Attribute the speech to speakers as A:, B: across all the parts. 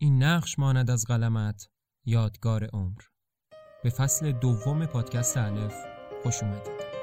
A: این نقش ماند از قلمت یادگار عمر. به فصل دوم پادکست الف خوش اومدید.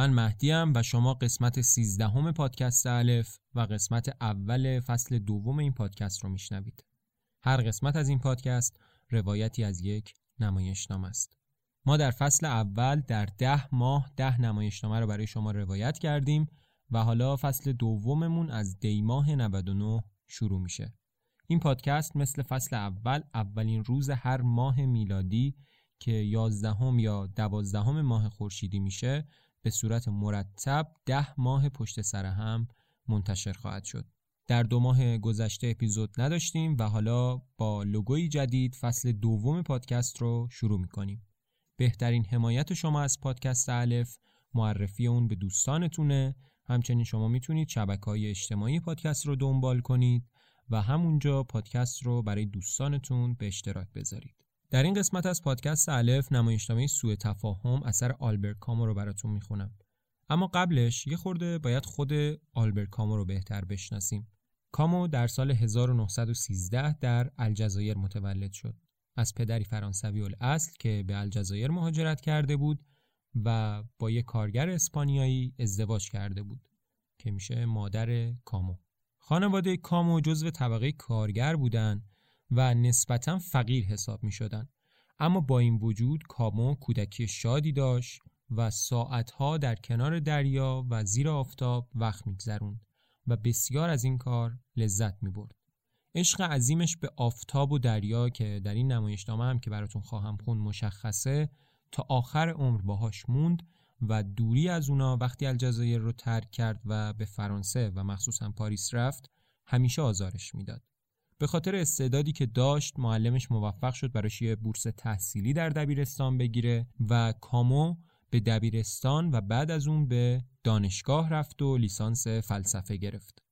A: من مهدیم و شما قسمت 13 همه پادکست الف و قسمت اول فصل دوم این پادکست رو میشنوید. هر قسمت از این پادکست روایتی از یک نمایشنامه است. ما در فصل اول در ده ماه ده نمایشنامه رو برای شما روایت کردیم و حالا فصل دوممون از دیماه 99 شروع میشه. این پادکست مثل فصل اول اولین روز هر ماه میلادی که یازدهم یا دوازدهم ماه خورشیدی میشه به صورت مرتب ده ماه پشت سر هم منتشر خواهد شد. در دو ماه گذشته اپیزود نداشتیم و حالا با لوگوی جدید فصل دوم پادکست رو شروع می‌کنیم. بهترین حمایت شما از پادکست الف معرفی اون به دوستانتونه همچنین شما می‌تونید شبکه های اجتماعی پادکست رو دنبال کنید و همونجا پادکست رو برای دوستانتون به اشتراک بذارید. در این قسمت از پادکست الف نمایشنامه سوء تفاهم اثر آلبرت کامو رو براتون می‌خونم. اما قبلش یه خورده باید خود آلبرت کامو رو بهتر بشناسیم. کامو در سال 1913 در الجزایر متولد شد. از پدری فرانسوی الاصل که به الجزایر مهاجرت کرده بود و با یک کارگر اسپانیایی ازدواج کرده بود که میشه مادر کامو. خانواده کامو جزو طبقه کارگر بودند و نسبتا فقیر حساب می شدن. اما با این وجود کامو کودکی شادی داشت و ساعتها در کنار دریا و زیر آفتاب وقت میگذروند و بسیار از این کار لذت می برد. عشق عظیمش به آفتاب و دریا که در این نمایشنامه هم که براتون خواهم خون مشخصه تا آخر عمر باهاش موند و دوری از اونا وقتی الجزایر رو ترک کرد و به فرانسه و مخصوصا پاریس رفت همیشه آزارش می‌داد. به خاطر استعدادی که داشت معلمش موفق شد براش یه بورس تحصیلی در دبیرستان بگیره و کامو به دبیرستان و بعد از اون به دانشگاه رفت و لیسانس فلسفه گرفت.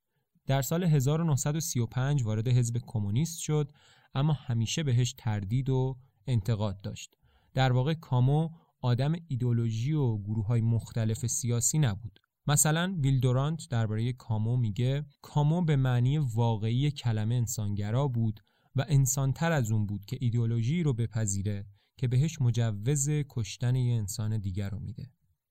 A: در سال 1935 وارد حزب کمونیست شد اما همیشه بهش تردید و انتقاد داشت. در واقع کامو آدم ایدولوژی و گروه های مختلف سیاسی نبود. مثلا ویلدورانت درباره کامو میگه کامو به معنی واقعی کلمه انسانگرا بود و انسانتر از اون بود که ایدئولوژی رو بپذیره که بهش مجوز کشتن یه انسان دیگر رو میده.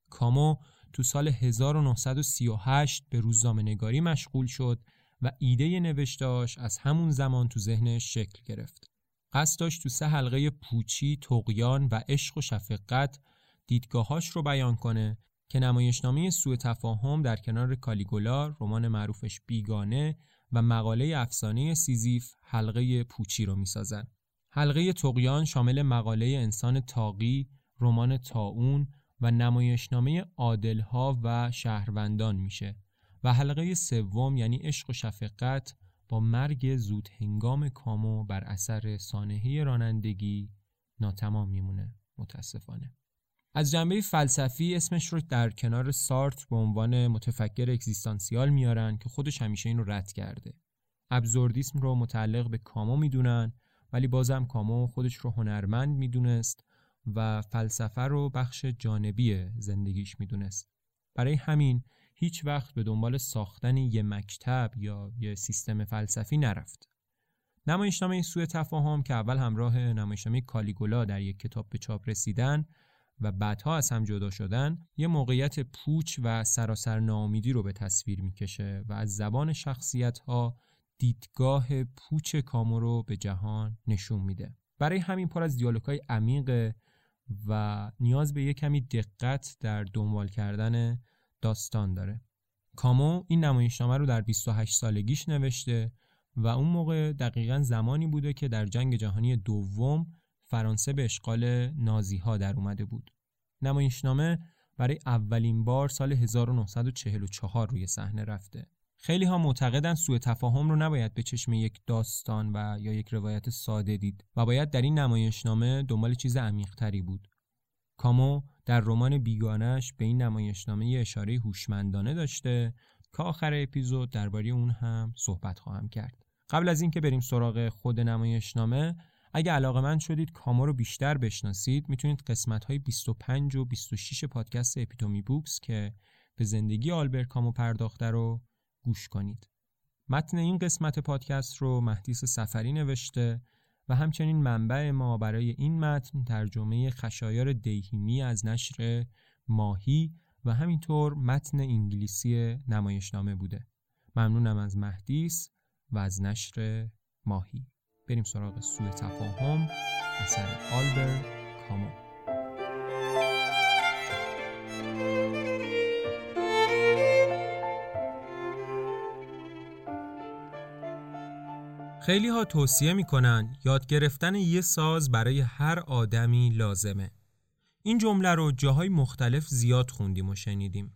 A: کامو تو سال 1938 به روزنامه نگاری مشغول شد و ایده نوشتاش از همون زمان تو ذهنش شکل گرفت. قصد داشت تو سه حلقه پوچی، تقیان و عشق و شفقت دیدگاهاش رو بیان کنه که نمایشنامه سوء تفاهم در کنار کالیگولا رمان معروفش بیگانه و مقاله افسانه سیزیف حلقه پوچی رو می‌سازن. حلقه تقیان شامل مقاله انسان تاقی، رمان تاون و نمایشنامه عادلها و شهروندان میشه و حلقه سوم یعنی عشق و شفقت با مرگ زود هنگام کامو بر اثر سانحه رانندگی ناتمام میمونه متاسفانه از جنبه فلسفی اسمش رو در کنار سارت به عنوان متفکر اگزیستانسیال میارن که خودش همیشه این رو رد کرده. ابزوردیسم رو متعلق به کامو می‌دونن ولی بازم کامو خودش رو هنرمند می‌دونست و فلسفه رو بخش جانبی زندگیش می‌دونست. برای همین هیچ وقت به دنبال ساختن یه مکتب یا یه سیستم فلسفی نرفت. نمایشنامه سوء تفاهم که اول همراه نمایشنامه کالیگولا در یک کتاب به چاپ رسیدن و بعدها از هم جدا شدن یه موقعیت پوچ و سراسر ناامیدی رو به تصویر می‌کشه و از زبان شخصیت ها دیدگاه پوچ کامو رو به جهان نشون میده. برای همین پر از دیالوگای عمیق و نیاز به یه کمی دقت در دنبال کردن داستان داره. کامو این نمایشنامه رو در 28 سالگیش نوشته و اون موقع دقیقا زمانی بوده که در جنگ جهانی دوم فرانسه به اشغال نازی ها در اومده بود. نمایشنامه برای اولین بار سال 1944 روی صحنه رفته. خیلی ها معتقدن سوء تفاهم رو نباید به چشم یک داستان و یا یک روایت ساده دید و باید در این نمایشنامه دنبال چیز عمیقتری بود. کامو در رمان بیگانش به این نمایشنامه یه اشاره هوشمندانه داشته که آخر اپیزود درباره اون هم صحبت خواهم کرد. قبل از اینکه بریم سراغ خود نمایشنامه اگه علاقه من شدید کامو رو بیشتر بشناسید می‌تونید قسمت های 25 و 26 پادکست اپیتومی بوکس که به زندگی آلبر کامو پرداخته رو گوش کنید. متن این قسمت پادکست رو مهدیس سفری نوشته و همچنین منبع ما برای این متن ترجمه خشایار دیهیمی از نشر ماهی و همینطور متن انگلیسی نمایشنامه بوده. ممنونم از مهدیس و از نشر ماهی. بریم سراغ سوء تفاهم اثر آلبر کامو خیلی ها توصیه می‌کنن یاد گرفتن یه ساز برای هر آدمی لازمه. این جمله رو جاهای مختلف زیاد خوندیم و شنیدیم.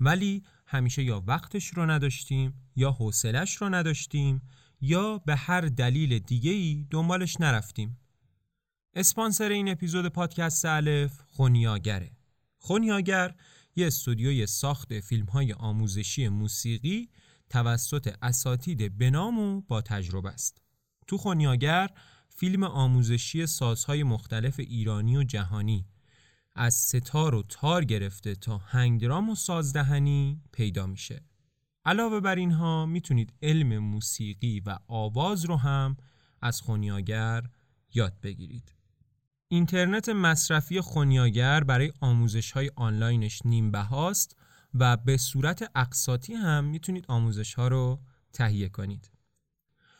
A: ولی همیشه یا وقتش رو نداشتیم یا حوصلش رو نداشتیم یا به هر دلیل دیگه ای دنبالش نرفتیم. اسپانسر این اپیزود پادکست الف خونیاگره. خونیاگر یه استودیوی ساخت فیلم های آموزشی موسیقی توسط اساتید بنام و با تجربه است. تو خونیاگر فیلم آموزشی سازهای مختلف ایرانی و جهانی از ستار و تار گرفته تا هنگدرام و سازدهنی پیدا میشه. علاوه بر اینها می‌تونید علم موسیقی و آواز رو هم از خونیاگر یاد بگیرید. اینترنت مصرفی خونیاگر برای آموزش های آنلاینش نیم بهاست و به صورت اقساطی هم می‌تونید آموزش ها رو تهیه کنید.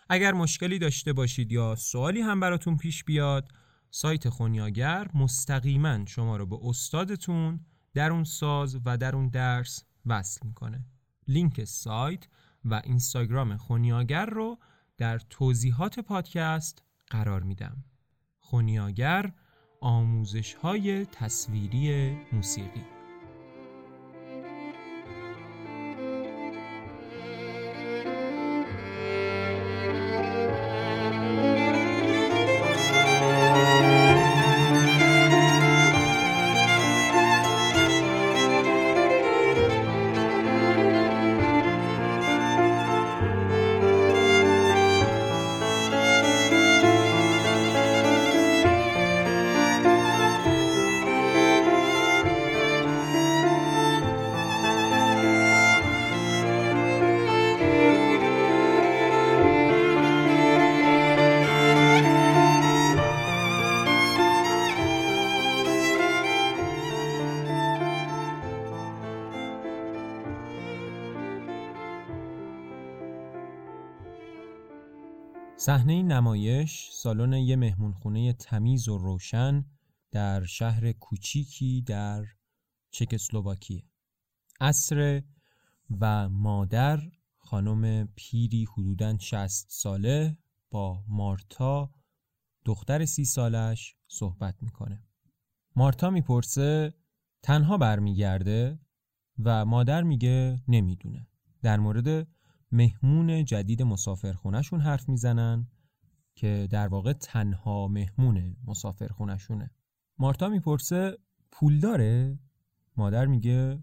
A: اگر مشکلی داشته باشید یا سوالی هم براتون پیش بیاد سایت خونیاگر مستقیما شما رو به استادتون در اون ساز و در اون درس وصل می‌کنه لینک سایت و اینستاگرام خونیاگر رو در توضیحات پادکست قرار میدم. خونیاگر آموزش های تصویری موسیقی. صحنه نمایش سالن یه مهمونخونه تمیز و روشن در شهر کوچیکی در چکسلواکیه. عصر و مادر خانم پیری حدوداً 60 ساله با مارتا دختر سی سالش صحبت می‌کنه. مارتا می‌پرسه تنها برمیگرده؟ و مادر میگه نمی‌دونه. در مورد مهمون جدید مسافرخونهشون حرف می‌زنن که در واقع تنها مهمون مسافرخونهشونه. مارتا می‌پرسه پول داره؟ مادر میگه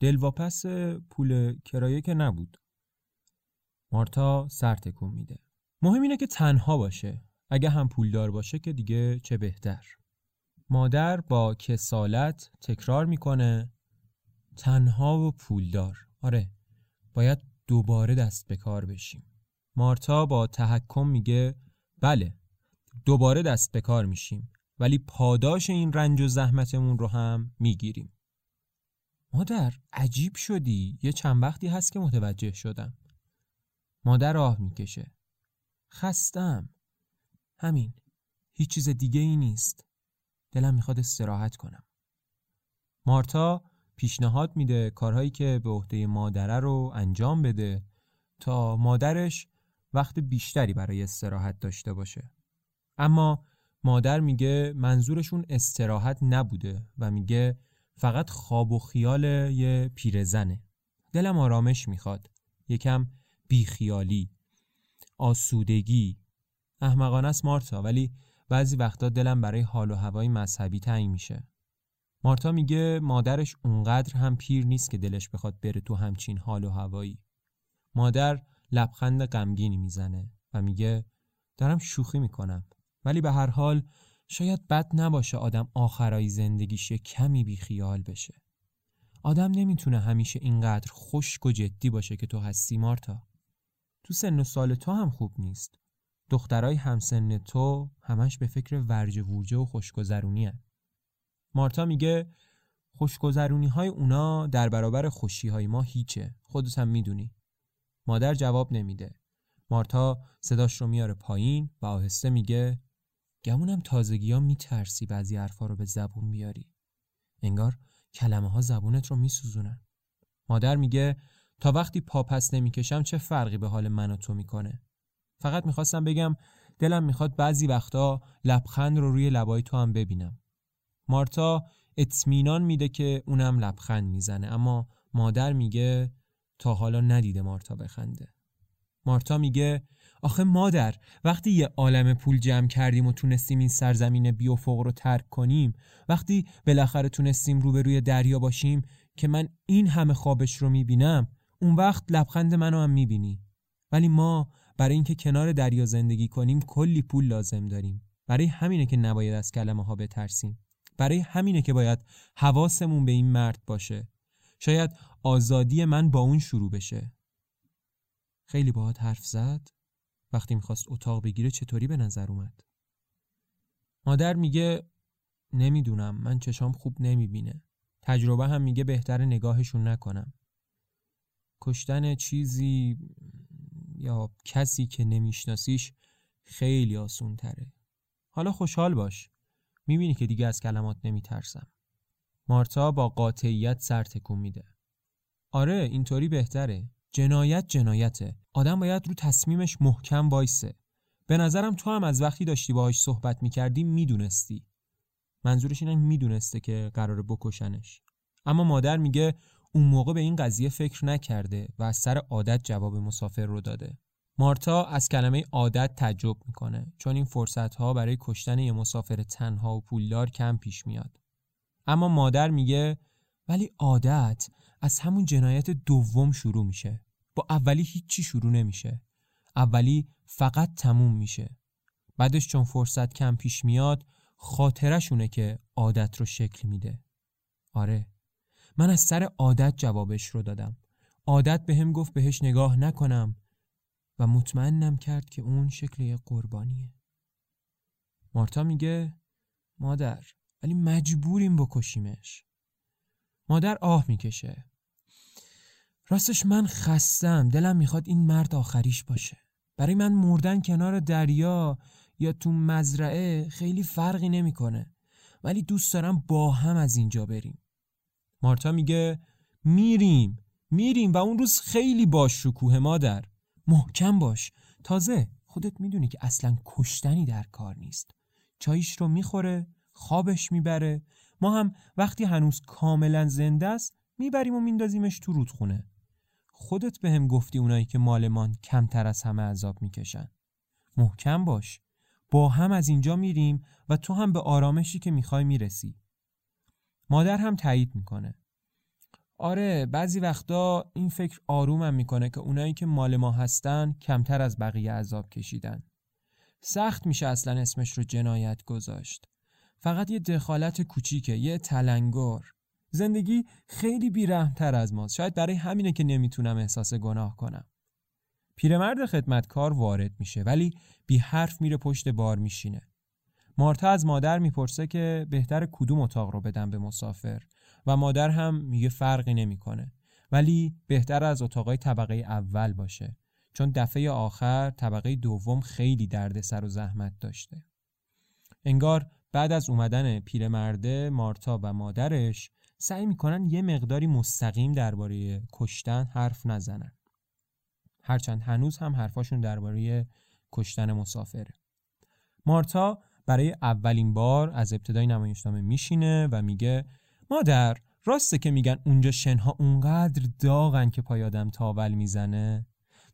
A: دلواپس پول کرایه که نبود. مارتا سر تکون میده. مهم اینه که تنها باشه. اگه هم پولدار باشه که دیگه چه بهتر. مادر با کسالت تکرار می‌کنه تنها و پولدار. آره باید دوباره دست به کار بشیم. مارتا با تحکم میگه بله دوباره دست به کار میشیم ولی پاداش این رنج و زحمتمون رو هم می‌گیریم. مادر عجیب شدی. یه چند وقتی هست که متوجه شدم. مادر راه می‌کشه. خستم. همین. هیچ چیز دیگه ای نیست. دلم می‌خواد استراحت کنم. مارتا پیشنهاد میده کارهایی که به عهده مادره رو انجام بده تا مادرش وقت بیشتری برای استراحت داشته باشه. اما مادر میگه منظورشون استراحت نبوده و میگه فقط خواب و خیال یه پیرزنه. دلم آرامش می‌خواد یکم بیخیالی آسودگی. احمقانه است مارتا ولی بعضی وقتا دلم برای حال و هوای مذهبی تنگ میشه. مارتا میگه مادرش اونقدر هم پیر نیست که دلش بخواد بره تو همچین حال و هوایی. مادر لبخند غمگینی می‌زنه و میگه دارم شوخی می‌کنم. ولی به هر حال شاید بد نباشه آدم آخرای زندگیش کمی بیخیال بشه. آدم نمی‌تونه همیشه اینقدر خشک و جدی باشه که تو هستی مارتا. تو سن و سال تو هم خوب نیست. دخترای همسن تو همش به فکر ورج وورجه و خوشگذرونی مارتا میگه خوشگذرونی های اونا در برابر خوشی های ما هیچه. خودت هم می‌دونی. مادر جواب نمیده. مارتا صداش رو میاره پایین و آهسته میگه گمونم تازگی ها میترسی بعضی حرفا رو به زبون بیاری. انگار کلمه ها زبونت رو میسوزونن. مادر میگه تا وقتی پا پس نمی‌کشم چه فرقی به حال من و تو می‌کنه؟ فقط می‌خواستم بگم دلم می‌خواد بعضی وقتا لبخند رو روی لبای تو هم ببینم. مارتا اطمینان میده که اونم لبخند می‌زنه اما مادر میگه تا حالا ندیده مارتا بخنده. مارتا میگه آخه مادر وقتی یه عالم پول جمع کردیم و تونستیم این سرزمین بیوفوق رو ترک کنیم وقتی بالاخره تونستیم روبروی دریا باشیم که من این همه خوابش رو می‌بینم اون وقت لبخند منو هم می‌بینی. ولی ما برای اینکه کنار دریا زندگی کنیم کلی پول لازم داریم. برای همینه که نباید از کلمه ها بترسیم. برای همینه که باید حواسمون به این مرد باشه. شاید آزادی من با اون شروع بشه. خیلی باهات حرف زد. وقتی می‌خواست اتاق بگیره چطوری به نظر اومد؟ مادر میگه نمی‌دونم من چشام خوب نمی‌بینه. تجربه هم میگه بهتر نگاهشون نکنم. کشتن چیزی یا کسی که نمیشناسیش خیلی آسون تره حالا خوشحال باش. می‌بینی که دیگه از کلمات نمیترسم. مارتا با قاطعیت سر تکون میده. آره اینطوری بهتره. جنایت جنایته. آدم باید رو تصمیمش محکم وایسه. به نظرم تو هم از وقتی داشتی باهاش صحبت می‌کردی می‌دونستی. منظورش اینه می‌دونسته که قراره بکشنش. اما مادر میگه اون موقع به این قضیه فکر نکرده و از سر عادت جواب مسافر رو داده. مارتا از کلمه عادت تعجب می‌کنه چون این فرصت ها برای کشتن یه مسافر تنها و پولدار کم پیش میاد. اما مادر میگه ولی عادت از همون جنایت دوم شروع میشه. با اولی هیچی شروع نمیشه. اولی فقط تموم میشه. بعدش چون فرصت کم پیش میاد خاطرشونه که عادت رو شکل میده. آره. من از سر عادت جوابش رو دادم. عادت به هم گفت بهش نگاه نکنم. و مطمئنم کرد که اون شکل قربانیه. مارتا میگه مادر ولی مجبوریم بکشیمش. مادر آه می‌کشه. راستش من خستم دلم می‌خواد این مرد آخریش باشه. برای من مردن کنار دریا یا تو مزرعه خیلی فرقی نمی‌کنه. ولی دوست دارم با هم از اینجا بریم. مارتا میگه میریم میریم و اون روز خیلی باش شکوه مادر. محکم باش. تازه خودت می‌دونی که اصلا کشتنی در کار نیست. چایش رو می‌خوره خوابش می‌بره. ما هم وقتی هنوز کاملا زنده است می‌بریم و میندازیمش تو رودخونه. خودت به گفتی اونایی که مالمان کمتر از همه عذاب می‌کشن. محکم باش. با هم از اینجا میریم و تو هم به آرامشی که می‌خوای می‌رسی. مادر هم تایید می‌کنه. آره بعضی وقتا این فکر آرومم می‌کنه که اونایی که مال ما هستن کمتر از بقیه عذاب کشیدن. سخت میشه اصلا اسمش رو جنایت گذاشت. فقط یه دخالت کوچیکه یه تلنگر. زندگی خیلی بیرحمتر از ماست. شاید برای همینه که نمی‌تونم احساس گناه کنم. پیرمرد خدمتکار وارد میشه ولی بی حرف میره پشت بار میشینه. مارتا از مادر می‌پرسه که بهتر کدوم اتاق رو بدم به مسافر. و مادر هم میگه فرقی نمی‌کنه. ولی بهتر از اتاقای طبقه اول باشه چون دفعه آخر طبقه دوم خیلی دردسر و زحمت داشته. انگار بعد از اومدن پیرمرده مارتا و مادرش سعی می‌کنن یه مقداری مستقیم درباره کشتن حرف نزنن. هرچند هنوز هم حرفاشون درباره کشتن مسافره. مارتا برای اولین بار از ابتدای نمایشنامه میشینه و میگه مادر راسته که میگن اونجا شنها اونقدر داغن که پای آدم تاول می‌زنه؟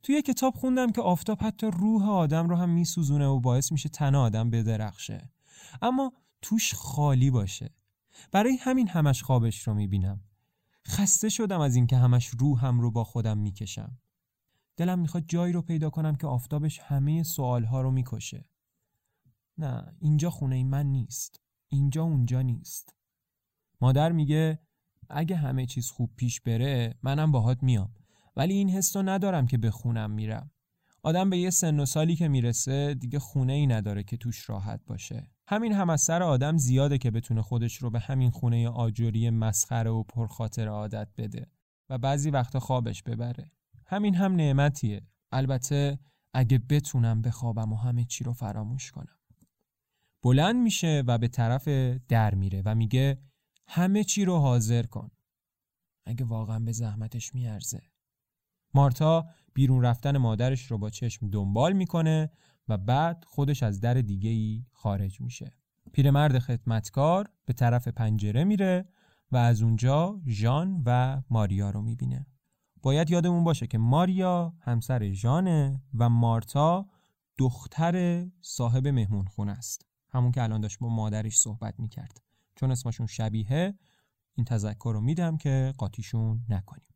A: توی کتاب خوندم که آفتاب حتی روح آدم رو هم میسوزونه و باعث میشه تن آدم بدرخشه. اما توش خالی باشه. برای همین همش خوابش رو می‌بینم. خسته شدم از اینکه همش روحم رو با خودم می‌کشم. دلم می‌خواد جایی رو پیدا کنم که آفتابش همه سوالها رو می‌کشه. نه اینجا خونه من نیست. اینجا اونجا نیست. مادر میگه اگه همه چیز خوب پیش بره منم باهات میام. ولی این حس ندارم که به خونم میرم. آدم به یه سن و سالی که می‌رسه دیگه خونه ای نداره که توش راحت باشه. همین هم از سر آدم زیاده که بتونه خودش رو به همین خونه آجوری مسخره و پرخاطر عادت بده و بعضی وقتا خوابش ببره. همین هم نعمتیه. البته اگه بتونم بخوابم و همه چی رو فراموش کنم. بلند میشه و به طرف در میره و میگه همه چی رو حاضر کن. اگه واقعا به زحمتش میارزه. مارتا بیرون رفتن مادرش رو با چشم دنبال می‌کنه و بعد خودش از در دیگه ای خارج میشه. پیرمرد خدمتکار به طرف پنجره میره و از اونجا ژان و ماریا رو می‌بینه. باید یادمون باشه که ماریا همسر ژانه و مارتا دختر صاحب مهمون خونه است. همون که الان داشت با مادرش صحبت می‌کرد. چون اسمشون شبیه این تذکر رو میدم که قاطیشون نکنیم.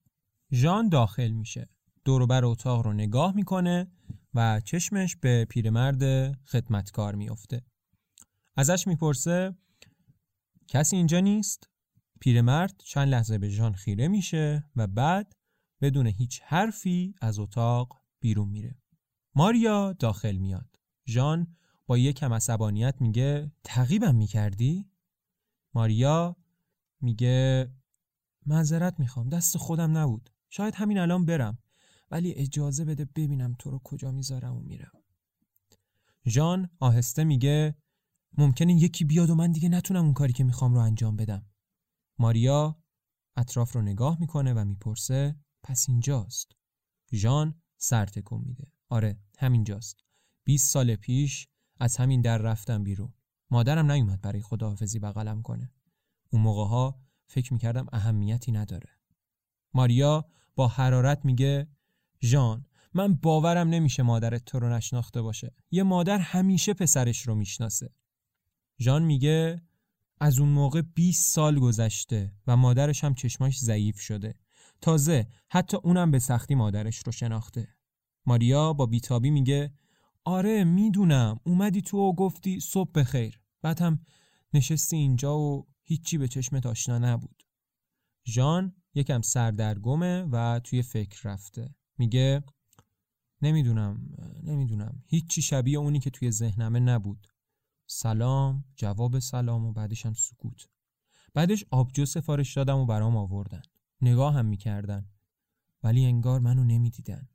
A: ژان داخل میشه. دوروبر اتاق رو نگاه می‌کنه و چشمش به پیرمرد خدمتکار میفته ازش می‌پرسه کسی اینجا نیست؟ پیرمرد چند لحظه به ژان خیره میشه و بعد بدون هیچ حرفی از اتاق بیرون میره. ماریا داخل میاد. ژان با یک کم عصبانیت میگه تعقیبم می‌کردی؟ ماریا میگه معذرت می‌خوام دست خودم نبود. شاید همین الان برم ولی اجازه بده ببینم تو رو کجا می‌ذارم و میرم. ژان آهسته میگه ممکنه یکی بیاد و من دیگه نتونم اون کاری که می‌خوام رو انجام بدم. ماریا اطراف رو نگاه می‌کنه و می‌پرسه پس اینجاست؟ ژان سر تکون میده. آره همینجاست. 20 سال پیش از همین در رفتم بیرون. مادرم نیومد برای خداحافظی بغلم کنه. اون موقع ها فکر می‌کردم اهمیتی نداره. ماریا با حرارت میگه ژان من باورم نمیشه مادرت تو رو نشناخته باشه. یه مادر همیشه پسرش رو می‌شناسه. ژان میگه از اون موقع 20 سال گذشته و مادرش هم چشماش ضعیف شده. تازه حتی اونم به سختی مادرش رو شناخته. ماریا با بیتابی میگه آره می‌دونم. اومدی تو و گفتی صبح بخیر. بعد هم نشستی اینجا و هیچی به چشمت آشنا نبود. ژان یکم سردرگمه و توی فکر رفته. میگه نمی‌دونم نمی‌دونم. هیچی شبیه اونی که توی ذهنمه نبود. سلام جواب سلام و بعدش هم سکوت. بعدش آبجو سفارش دادم و برام آوردن. نگاه هم می‌کردن. ولی انگار منو نمی‌دیدن.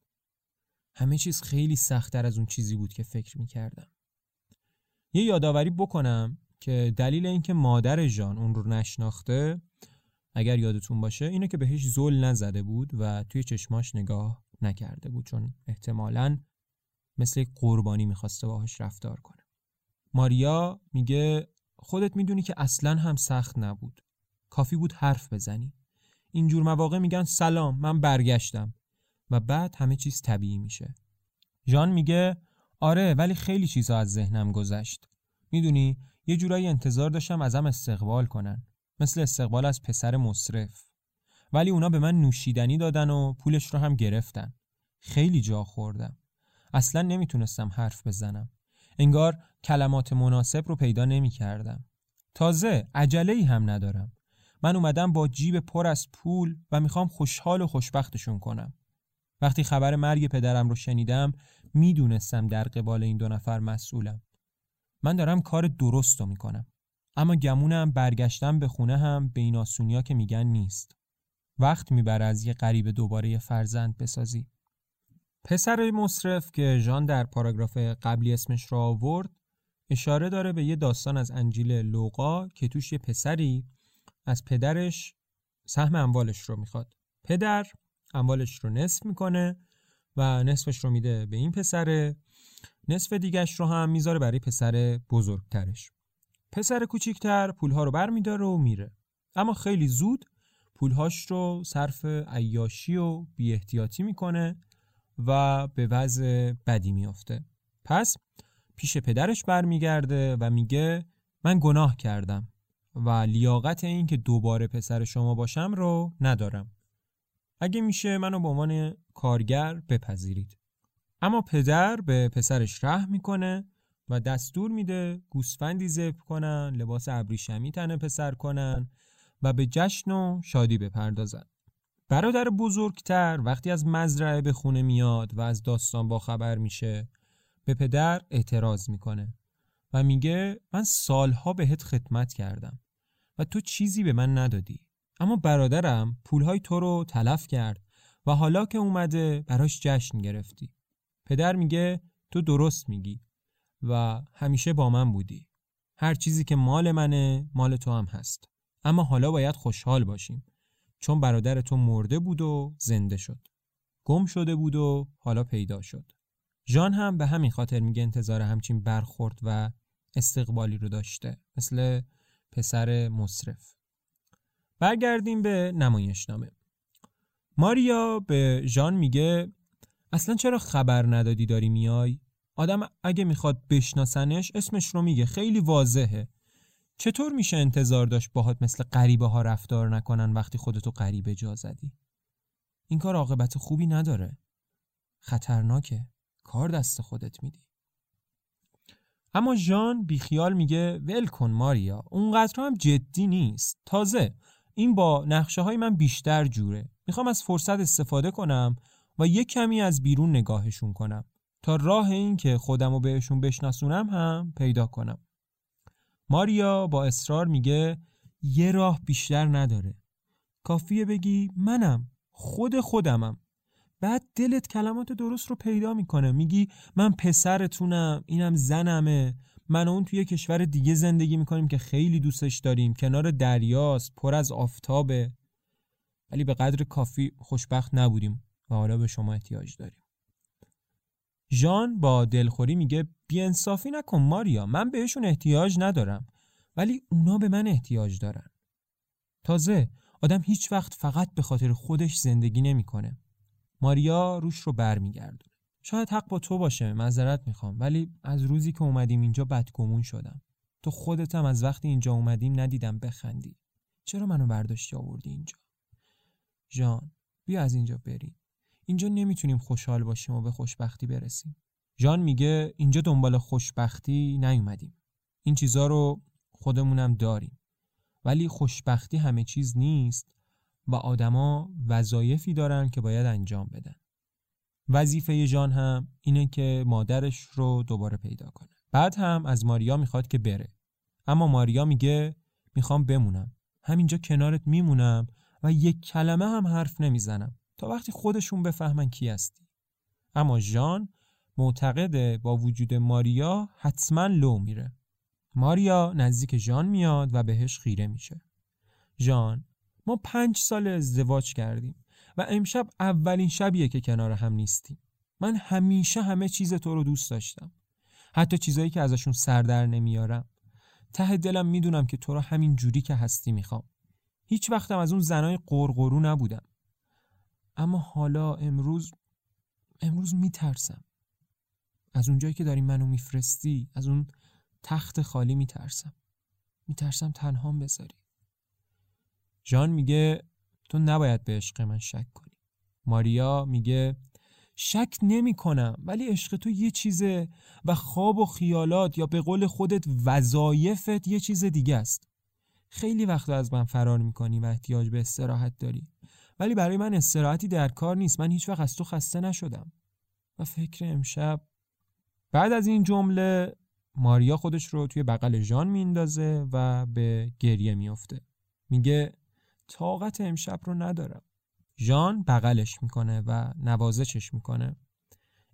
A: همه چیز خیلی سختتر از اون چیزی بود که فکر می‌کردم. یه یادآوری بکنم که دلیل اینکه مادر جان اون رو نشناخته اگر یادتون باشه اینه که بهش زل نزده بود و توی چشماش نگاه نکرده بود چون احتمالا مثل قربانی می‌خواسته باهاش رفتار کنه. ماریا میگه خودت می‌دونی که اصلا هم سخت نبود. کافی بود حرف بزنی. اینجور مواقع میگن سلام من برگشتم. و بعد همه چیز طبیعی میشه. جان میگه آره ولی خیلی چیزها از ذهنم گذشت. می‌دونی یه جورایی انتظار داشتم ازم استقبال کنن مثل استقبال از پسر مصرف. ولی اونا به من نوشیدنی دادن و پولش رو هم گرفتن. خیلی جا خوردم. اصلا نمی‌تونستم حرف بزنم. انگار کلمات مناسب رو پیدا نمی کردم. تازه عجله ای هم ندارم. من اومدم با جیب پر از پول و می‌خوام خوشحال و خوشبختشون کنم. وقتی خبر مرگ پدرم رو شنیدم می‌دونستم در قبال این دو نفر مسئولم. من دارم کار درست رو می‌کنم. اما گمونم برگشتم به خونه هم به این آسونیا که میگن نیست. وقت می‌بره از یه غریب دوباره یه فرزند بسازی. پسر مصرف که ژان در پاراگراف قبلی اسمش را آورد اشاره داره به یه داستان از انجیل لوقا که توش یه پسری از پدرش سهم اموالش رو می‌خواد. پدر اموالش رو نصف می‌کنه و نصفش رو میده به این پسره. نصف دیگش رو هم می‌ذاره برای پسر بزرگترش. پسر کوچیکتر پولها رو بر میداره و میره. اما خیلی زود پولهاش رو صرف عیاشی و بی احتیاطی می‌کنه و به وضع بدی میافته. پس پیش پدرش برمیگرده و میگه من گناه کردم و لیاقت این که دوباره پسر شما باشم رو ندارم. اگه میشه منو به عنوان کارگر بپذیرید. اما پدر به پسرش رحم می‌کنه و دستور میده گوسفندی ذبح کنن لباس ابریشمی تنه پسر کنن و به جشن و شادی بپردازن. برادر بزرگتر وقتی از مزرعه به خونه میاد و از داستان با خبر میشه به پدر اعتراض می‌کنه و میگه من سالها بهت خدمت کردم و تو چیزی به من ندادی. اما برادرم پولهای تو رو تلف کرد و حالا که اومده براش جشن گرفتی. پدر میگه تو درست میگی و همیشه با من بودی. هر چیزی که مال منه مال تو هم هست. اما حالا باید خوشحال باشیم. چون برادر تو مرده بود و زنده شد. گم شده بود و حالا پیدا شد. ژان هم به همین خاطر میگه انتظار همچین برخورد و استقبالی رو داشته. مثل پسر مصرف. برگردیم به نمایشنامه. ماریا به ژان میگه اصلا چرا خبر ندادی داری میای؟ آدم اگه می‌خواد بشناسنش اسمش رو میگه. خیلی واضحه. چطور میشه انتظار داشت باهات مثل غریبه ها رفتار نکنن وقتی خودتو غریبه جا زدی؟ این کار عاقبت خوبی نداره. خطرناکه. کار دست خودت میدی. اما ژان بیخیال میگه ول کن ماریا. اونقدر هم جدی نیست. تازه این با نقشه های من بیشتر جوره. می‌خوام از فرصت استفاده کنم و یک کمی از بیرون نگاهشون کنم. تا راه این که خودم رو بهشون بشناسونم هم پیدا کنم. ماریا با اصرار میگه یه راه بیشتر نداره. کافیه بگی منم خود خودمم. بعد دلت کلمات درست رو پیدا می‌کنه. میگی من پسرتونم اینم زنمه. من و اون توی کشور دیگه زندگی می‌کنیم که خیلی دوستش داریم. کنار دریاست پر از آفتابه. ولی به قدر کافی خوشبخت نبودیم و حالا به شما احتیاج داریم. ژان با دلخوری میگه بیانصافی نکن ماریا من بهشون احتیاج ندارم ولی اونا به من احتیاج دارن. تازه آدم هیچ وقت فقط به خاطر خودش زندگی نمی‌کنه. ماریا روش رو برمیگردونه شاید حق با تو باشه معذرت می‌خوام ولی از روزی که اومدیم اینجا بدگمون شدم. تو خودتم از وقتی اینجا اومدیم ندیدم بخندی. چرا منو برداشتی آوردی اینجا؟ ژان بیا از اینجا بریم. اینجا نمی‌تونیم خوشحال باشیم و به خوشبختی برسیم. ژان میگه اینجا دنبال خوشبختی نیومدیم. این چیزا رو خودمونم داریم. ولی خوشبختی همه چیز نیست و آدما وظایفی دارن که باید انجام بدن. وظیفه ژان هم اینه که مادرش رو دوباره پیدا کنه. بعد هم از ماریا می‌خواد که بره. اما ماریا میگه می‌خوام بمونم. همینجا کنارت میمونم و یک کلمه هم حرف نمی‌زنم. تا وقتی خودشون بفهمن کی هستی. اما ژان معتقده با وجود ماریا حتما لو میره. ماریا نزدیک ژان میاد و بهش خیره میشه. ژان ما پنج سال ازدواج کردیم. و امشب اولین شبیه که کنار هم نیستیم. من همیشه همه چیز تو رو دوست داشتم. حتی چیزایی که ازشون سردر نمیارم. ته دلم می‌دونم که تو رو همین جوری که هستی می‌خوام. هیچ وقتم از اون زنای قرقرو نبودم. اما حالا امروز امروز میترسم. از اونجایی که داری منو میفرستی از اون تخت خالی میترسم. میترسم تنهام بذاری. جان میگه تو نباید به عشق من شک کنی. ماریا میگه شک نمی کنم ولی عشق تو یه چیزه و خواب و خیالات یا به قول خودت وظایفت یه چیز دیگه است. خیلی وقت از من فرار می‌کنی و احتیاج به استراحت داری. ولی برای من استراحتی در کار نیست. من هیچ وقت از تو خسته نشدم. و فکر امشب بعد از این جمله ماریا خودش رو توی بغل ژان میندازه و به گریه میافته. میگه طاقت امشب رو ندارم ژان بغلش می‌کنه و نوازشش می‌کنه.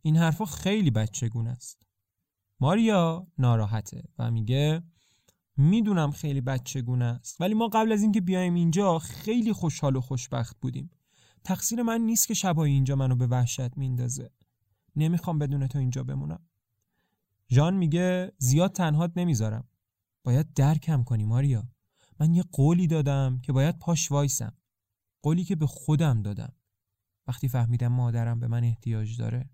A: این حرفا خیلی بچگونه است. ماریا ناراحته و میگه می‌دونم خیلی بچگونه است ولی ما قبل از اینکه بیایم اینجا خیلی خوشحال و خوشبخت بودیم. تقصیر من نیست که شبای اینجا منو به وحشت میندازه. نمی‌خوام بدون تو اینجا بمونم. ژان میگه زیاد تنهات نمی‌ذارم. باید درکم کنی ماریا. من یه قولی دادم که باید پاش وایسم. قولی که به خودم دادم. وقتی فهمیدم مادرم به من احتیاج داره.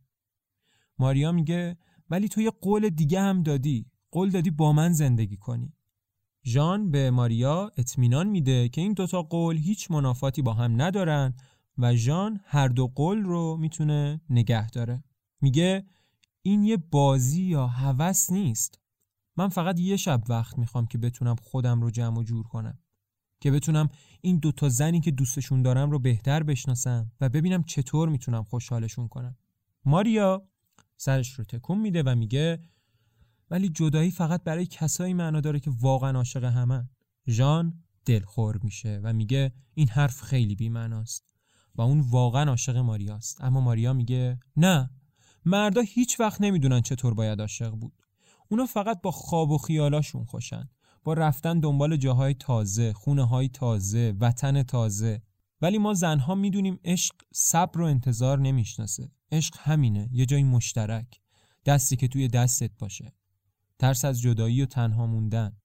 A: ماریا میگه ولی تو یه قول دیگه هم دادی. قول دادی با من زندگی کنی. ژان به ماریا اطمینان میده که این دوتا قول هیچ منافاتی با هم ندارن و ژان هر دو قول رو می‌تونه نگه داره. میگه این یه بازی یا هوس نیست. من فقط یه شب وقت می‌خوام که بتونم خودم رو جمع و جور کنم. که بتونم این دوتا زنی که دوستشون دارم رو بهتر بشناسم و ببینم چطور می‌تونم خوشحالشون کنم. ماریا سرش رو تکون میده و میگه ولی جدایی فقط برای کسایی معنا داره که واقعا عاشق همن. ژان دلخور میشه و میگه این حرف خیلی بی‌معناست و اون واقعا عاشق ماریاست. اما ماریا میگه نه مردا هیچ وقت نمی‌دونن چطور باید عاشق بود. اونا فقط با خواب و خیالاشون خوشن. با رفتن دنبال جاهای تازه خونه های تازه وطن تازه. ولی ما زنها می‌دونیم عشق صبر و انتظار نمی‌شناسه. عشق همینه یه جای مشترک. دستی که توی دستت باشه. ترس از جدایی و تنها موندن.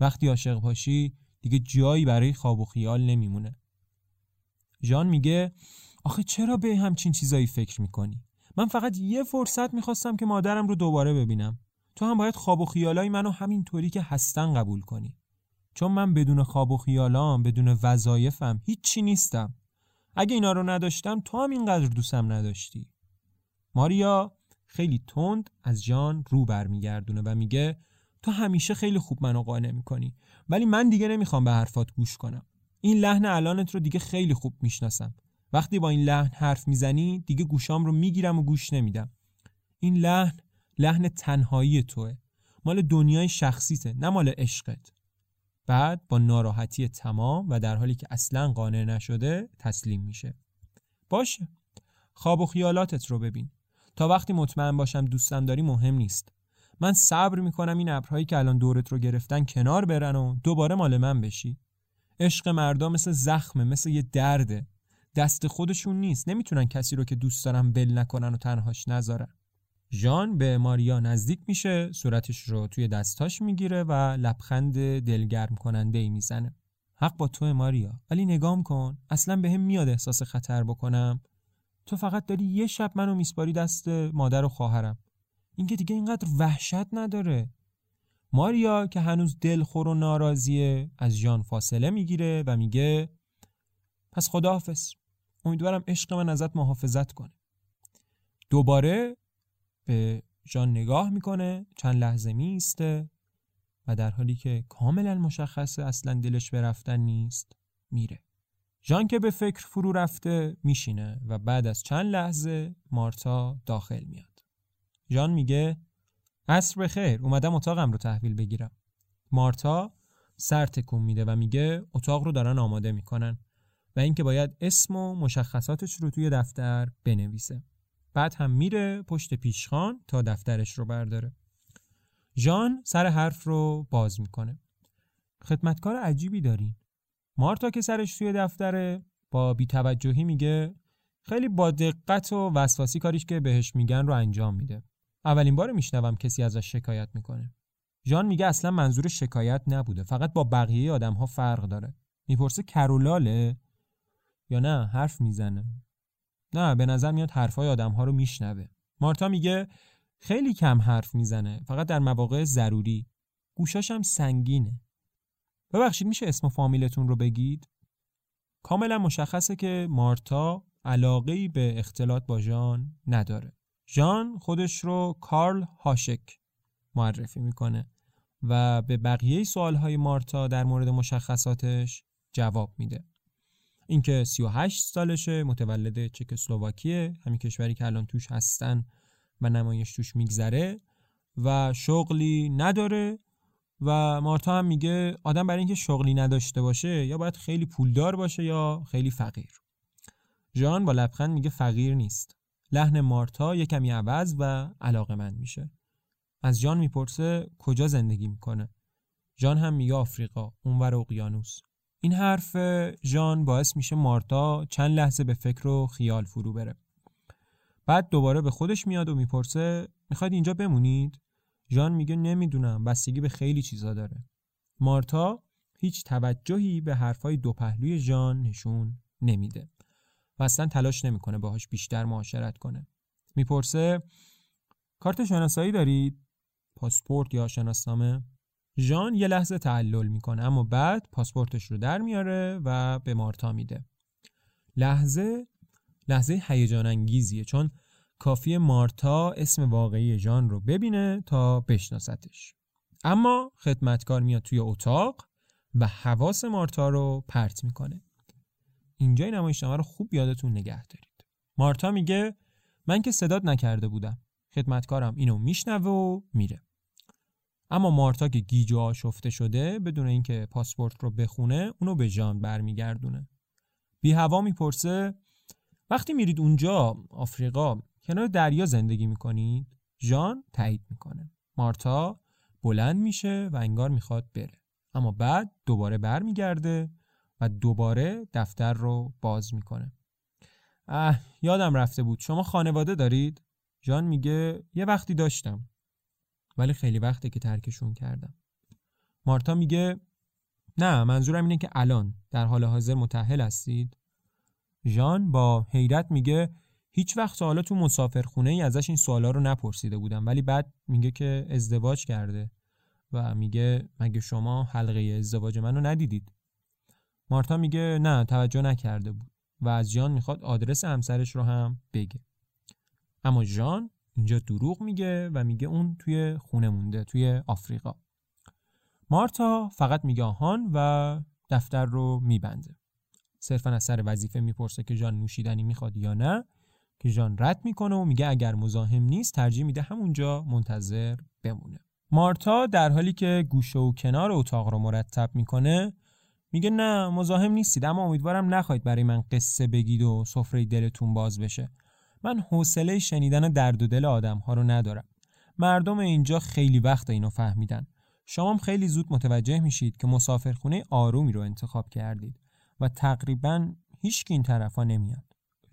A: وقتی عاشق باشی دیگه جایی برای خواب و خیال نمیمونه. ژان میگه آخه چرا به همچین چیزایی فکر می‌کنی؟ من فقط یه فرصت می‌خواستم که مادرم رو دوباره ببینم. تو هم باید خواب و خیالای منو همین طوری که هستن قبول کنی. چون من بدون خواب و خیالام بدون وظایفم هیچی نیستم. اگه اینا رو نداشتم تو هم اینقدر دوستم نداشتی. ماریا خیلی تند از جان رو برمیگردونه و میگه تو همیشه خیلی خوب منو قانع می‌کنی ولی من دیگه نمی‌خوام به حرفات گوش کنم. این لحن الانت رو دیگه خیلی خوب می‌شناسم. وقتی با این لحن حرف می‌زنی دیگه گوشام رو می‌گیرم و گوش نمیدم. این لحن لحن تنهایی توه. مال دنیای شخصیته نه مال عشقت. بعد با ناراحتی تمام و در حالی که اصلا قانع نشده تسلیم میشه. باشه. خواب و خیالاتت رو ببین. تا وقتی مطمئن باشم دوستم داری مهم نیست. من صبر می‌کنم این ابرهایی که الان دورت رو گرفتن کنار برن و دوباره مال من بشی. عشق مردم مثل زخمه مثل یه درده. دست خودشون نیست. نمی‌تونن کسی رو که دوست دارن بل نکنن و تنهاش نذارن. ژان به ماریا نزدیک میشه صورتش رو توی دستاش می‌گیره و لبخند دلگرم کننده ای می‌زنه. حق با تو ماریا. ولی نگام کن. اصلا به هم میاد احساس خطر بکنم. تو فقط داری یه شب منو میسپاری دست مادر و خواهرم. این که دیگه اینقدر وحشت نداره. ماریا که هنوز دلخور و ناراضیه از ژان فاصله می‌گیره و میگه پس خداحافظ. امیدوارم عشق من ازت محافظت کنه. دوباره به ژان نگاه می‌کنه چند لحظه میسته و در حالی که کاملا مشخصه اصلا دلش به رفتن نیست میره. ژان که به فکر فرو رفته میشینه و بعد از چند لحظه مارتا داخل میاد. ژان میگه عصر بخیر اومدم اتاقم رو تحویل بگیرم. مارتا سر تکون میده و میگه اتاق رو دارن آماده می‌کنن و اینکه باید اسم و مشخصاتش رو توی دفتر بنویسه. بعد هم میره پشت پیشخان تا دفترش رو برداره. ژان سر حرف رو باز می‌کنه. خدمتکار عجیبی دارین مارتا که سرش توی دفتره با بیتوجهی میگه خیلی با دقت و وسواسی کاریش که بهش میگن رو انجام میده. اولین بار میشنوم کسی ازش شکایت می‌کنه. ژان میگه اصلا منظور شکایت نبوده. فقط با بقیه آدم ها فرق داره. می‌پرسه کرولاله یا نه؟ حرف می‌زنه. نه به نظر میاد حرفای آدم ها رو میشنوه. مارتا میگه خیلی کم حرف می‌زنه فقط در مواقع ضروری. گوشاشم سنگینه. ببخشید میشه اسم و فامیلتون رو بگید؟ کاملا مشخصه که مارتا علاقه به اختلاط با ژان نداره. ژان خودش رو کارل هاشک معرفی می‌کنه و به بقیه سوالهای مارتا در مورد مشخصاتش جواب میده. اینکه 38 سالشه متولد چکسلواکیه همین کشوری که الان توش هستن و نمایش توش میگذره و شغلی نداره و مارتا هم میگه آدم برای اینکه شغلی نداشته باشه یا باید خیلی پولدار باشه یا خیلی فقیر. ژان با لبخند میگه فقیر نیست. لحن مارتا یه کمی عوض و علاقه من میشه. از جان می‌پرسه کجا زندگی می‌کنه؟ جان هم میگه آفریقا اونور اقیانوس. این حرف ژان باعث میشه مارتا چند لحظه به فکر و خیال فرو بره. بعد دوباره به خودش میاد و می‌پرسه می‌خواید اینجا بمونید؟ ژان میگه نمی‌دونم بستگی به خیلی چیزا داره. مارتا هیچ توجهی به حرفای دو پهلوی ژان نشون نمیده و اصلا تلاش نمی‌کنه باهاش بیشتر معاشرت کنه. می‌پرسه کارت شناسایی دارید؟ پاسپورت یا شناسنامه ژان یه لحظه تعلل می‌کنه اما بعد پاسپورتش رو در میاره و به مارتا میده. لحظه لحظه هیجان انگیزیه چون کافی مارتا اسم واقعی ژان رو ببینه تا بشناستش اما خدمتکار میاد توی اتاق و حواس مارتا رو پرت می‌کنه. اینجا این نمایشنامه رو خوب یادتون نگه دارید. مارتا میگه من که صدات نکرده بودم. خدمتکارم اینو میشنوه و میره. اما مارتا که گیج و آشفته شده بدون اینکه پاسپورت رو بخونه اونو به ژان برمیگردونه. بی هوا می‌پرسه وقتی میرید اونجا آفریقا کنار دریا زندگی می‌کنید؟ ژان تایید می‌کنه. مارتا بلند میشه و انگار می‌خواد بره. اما بعد دوباره برمیگرده و دوباره دفتر رو باز می‌کنه. اه یادم رفته بود. شما خانواده دارید؟ جان میگه یه وقتی داشتم. ولی خیلی وقته که ترکشون کردم. مارتا میگه نه منظورم اینه که الان در حال حاضر متحل هستید. ژان با حیرت میگه هیچ وقت حالا تو مسافرخونه ای ازش این سوالا رو نپرسیده بودم ولی بعد میگه که ازدواج کرده و میگه مگه شما حلقه ازدواج منو ندیدید؟ مارتا میگه نه توجه نکرده بود. و از جان می‌خواد آدرس همسرش رو هم بگه. اما جان اینجا دروغ میگه و میگه اون توی خونه مونده توی آفریقا. مارتا فقط میگه آهان و دفتر رو میبنده. صرفا از سر وظیفه می‌پرسه که جان نوشیدنی می‌خواد یا نه که جان رد می‌کنه و میگه اگر مزاحم نیست ترجیح میده همونجا منتظر بمونه. مارتا در حالی که گوشه و کنار اتاق رو مرتب می‌کنه میگه نه مزاحم نیستید اما امیدوارم نخواهید برای من قصه بگید و سفره دلتون باز بشه. من حوصله شنیدن درد و دل آدم ها رو ندارم. مردم اینجا خیلی وقت اینو فهمیدن. شما خیلی زود متوجه میشید که مسافرخونه آرومی رو انتخاب کردید و تقریبا هیچ این طرفا نمیاد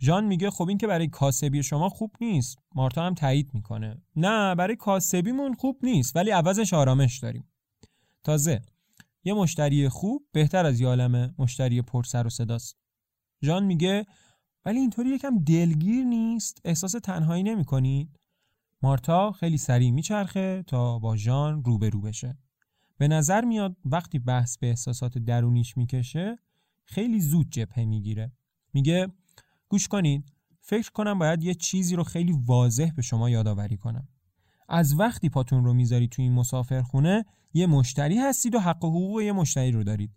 A: ژان میگه خب این که برای کاسبی شما خوب نیست. مارتا هم تایید می‌کنه. نه برای کاسبیمون خوب نیست ولی عوضش آرامش داریم. تازه یه مشتری خوب بهتر از یه مشتری پر سر و صداست. ژان میگه ولی اینطوری یکم دلگیر نیست؟ احساس تنهایی نمی‌کنید مارتا خیلی سریع میچرخه تا با ژان روبرو بشه. به نظر میاد وقتی بحث به احساسات درونیش می‌کشه خیلی زود جبهه می‌گیره. میگه گوش کنید فکر کنم باید یه چیزی رو خیلی واضح به شما یادآوری کنم. از وقتی پاتون رو می‌ذاری تو این مسافرخونه یه مشتری هستید و حق و حقوق یه مشتری رو دارید.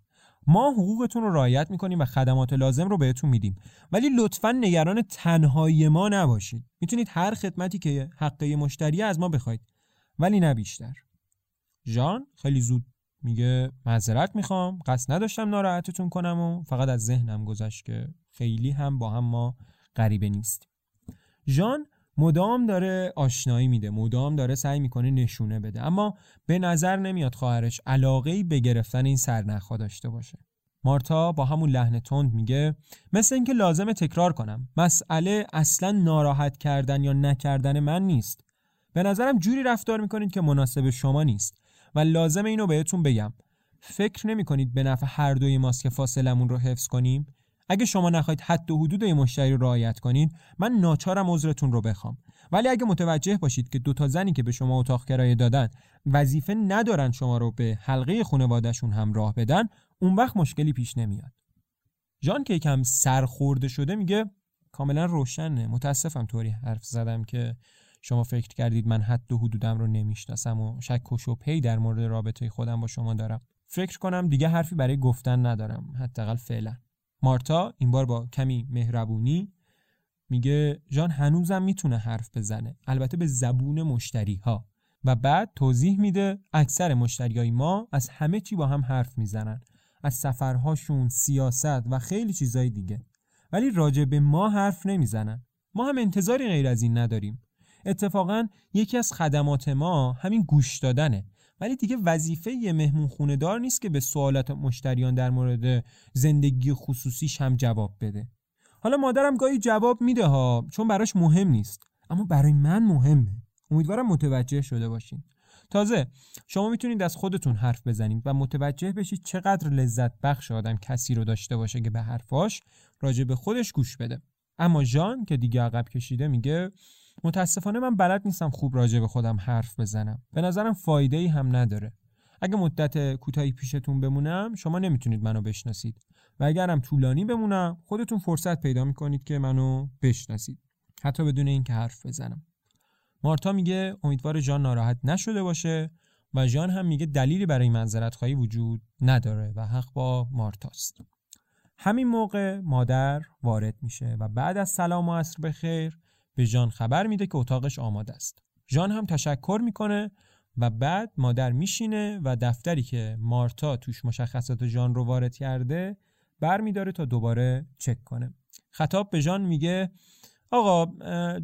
A: ما حقوقتون رو رعایت می‌کنیم و خدمات لازم رو بهتون میدیم. ولی لطفا نگران تنهایی ما نباشید. می‌تونید هر خدمتی که حقه مشتری از ما بخواید ولی نه بیشتر. ژان خیلی زود میگه معذرت می‌خوام. قصد نداشتم ناراحتتون کنم و فقط از ذهنم گذشت که خیلی هم با هم ما غریبه نیستیم. ژان مدام داره آشنایی میده مدام داره سعی می‌کنه نشونه بده. اما به نظر نمیاد خواهرش علاقه ای به گرفتن این سرنخها داشته باشه. مارتا با همون لحن تند میگه مثل اینکه لازمه تکرار کنم. مسئله اصلا ناراحت کردن یا نکردن من نیست. به نظرم جوری رفتار می‌کنید که مناسب شما نیست و لازم اینو بهتون بگم. فکر نمی کنید به نفع هر دوی ماست که فاصلمون رو حفظ کنیم؟ اگه شما نخواهید حد و حدود مشتری رو رعایت کنید من ناچارم عذرتون رو بخوام. ولی اگه متوجه باشید که دو تا زنی که به شما اتاق کرایه دادن وظیفه ندارن شما رو به حلقه خانوادهشون هم راه بدن اون وقت مشکلی پیش نمیاد. جان که یکم سرخورده شده میگه کاملا روشنه. متاسفم طوری حرف زدم که شما فکر کردید من حد و حدودم رو نمی‌شناسم و شک و شبهی در مورد رابطه خودم با شما دارم. فکر کنم دیگه حرفی برای گفتن ندارم. حداقل فعلا. مارتا این بار با کمی مهربونی میگه جان هنوزم می‌تونه حرف بزنه. البته به زبون مشتری ها و بعد توضیح میده اکثر مشتریای ما از همه چی با هم حرف می‌زنن. از سفرهاشون سیاست و خیلی چیزای دیگه. ولی راجع به ما حرف نمی‌زنن. ما هم انتظاری غیر از این نداریم. اتفاقا یکی از خدمات ما همین گوش دادنه. ولی دیگه وظیفه یه مهمون خونه دار نیست که به سوالات مشتریان در مورد زندگی خصوصیش هم جواب بده. حالا مادرم گاهی جواب میده ها چون براش مهم نیست. اما برای من مهمه. امیدوارم متوجه شده باشین. تازه شما می‌تونید از خودتون حرف بزنید و متوجه بشید چقدر لذت بخش آدم کسی رو داشته باشه که به حرفاش راجع به خودش گوش بده. اما جان که دیگه عقب کشیده میگه متاسفانه من بلد نیستم خوب راجع به خودم حرف بزنم. به نظرم فایده ای هم نداره. اگه مدت کوتاهی پیشتون بمونم شما نمی‌تونید منو بشناسید. و اگرم طولانی بمونم خودتون فرصت پیدا می‌کنید که منو بشناسید. حتی بدون اینکه حرف بزنم. مارتا میگه امیدوار جان ناراحت نشده باشه و جان هم میگه دلیلی برای منظرت خواهی وجود نداره و حق با مارتاست. همین موقع مادر وارد میشه و بعد از سلام و عصر بخیر به جان خبر میده که اتاقش آماده است. جان هم تشکر می‌کنه و بعد مادر میشینه و دفتری که مارتا توش مشخصات جان رو وارد کرده بر میداره تا دوباره چک کنه. خطاب به جان میگه آقا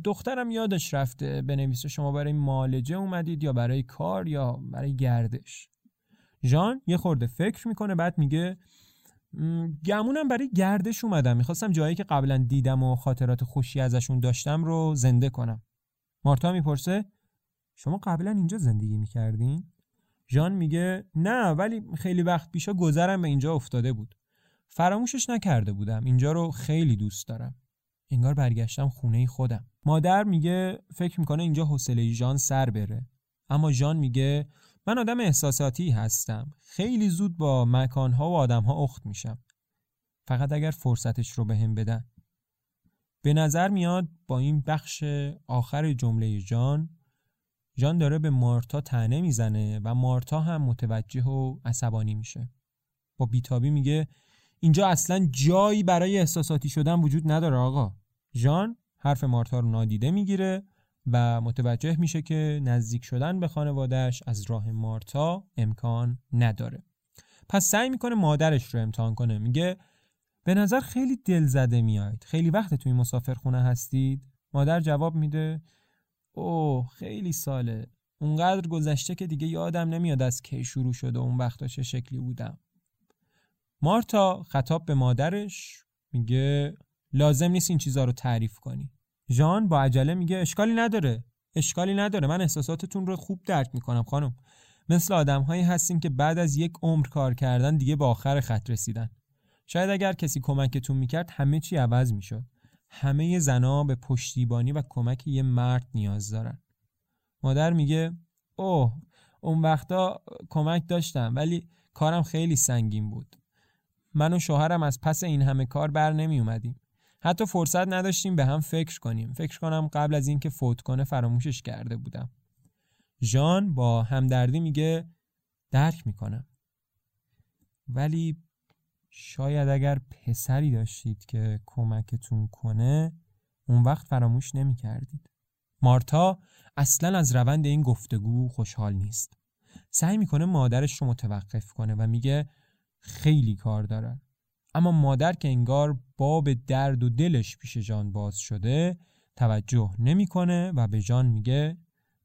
A: دخترم یادش رفته بنویسه شما برای مالجه اومدید یا برای کار یا برای گردش. جان یه خورده فکر می‌کنه بعد میگه گمونم برای گردش اومدم. می‌خواستم جایی که قبلا دیدم و خاطرات خوشی ازشون داشتم رو زنده کنم. مارتا می‌پرسه شما قبلا اینجا زندگی می‌کردین؟ جان میگه نه ولی خیلی وقت پیشا گذرم به اینجا افتاده بود. فراموشش نکرده بودم. اینجا رو خیلی دوست دارم. انگار برگشتم خونه خودم. مادر میگه فکر می‌کنه اینجا حوصله جان سر بره. اما جان میگه من آدم احساساتی هستم. خیلی زود با مکانها و آدمها اخت میشم. فقط اگر فرصتش رو به هم بدن. به نظر میاد با این بخش آخر جمله جان جان داره به مارتا تنه می‌زنه و مارتا هم متوجه و عصبانی میشه. با بیتابی میگه اینجا اصلا جایی برای احساساتی شدن وجود نداره آقا. جان حرف مارتا رو نادیده می‌گیره و متوجه میشه که نزدیک شدن به خانوادهش از راه مارتا امکان نداره. پس سعی می‌کنه مادرش رو امتحان کنه. میگه به نظر خیلی دل زده میاید خیلی وقت توی مسافرخونه هستید. مادر جواب میده اوه خیلی ساله. اونقدر گذشته که دیگه یادم نمیاد از کی شروع شده اون وقتا چه شکلی بودم. مارتا خطاب به مادرش میگه لازم نیست این چیزها رو تعریف کنی. ژان با عجله میگه اشکالی نداره. اشکالی نداره. من احساساتتون رو خوب درک می‌کنم خانم. مثل آدم هایی هستیم که بعد از یک عمر کار کردن دیگه به آخر خط رسیدن. شاید اگر کسی کمکتون می‌کرد همه چی عوض می‌شد. همه زنا به پشتیبانی و کمک یه مرد نیاز دارن. مادر میگه اوه اون وقتا کمک داشتم ولی کارم خیلی سنگین بود. من و شوهرم از پس این همه کار بر نمی اومدیم حتی فرصت نداشتیم به هم فکر کنیم فکر کنم قبل از اینکه فوت کنه فراموشش کرده بودم ژان با همدردی میگه درک می‌کنم ولی شاید اگر پسری داشتید که کمکتون کنه اون وقت فراموش نمی کردید. مارتا اصلا از روند این گفتگو خوشحال نیست. سعی می‌کنه مادرش رو متوقف کنه و میگه خیلی کار دارن. اما مادر که انگار باب درد و دلش پیش جان باز شده توجه نمی‌کنه و به جان میگه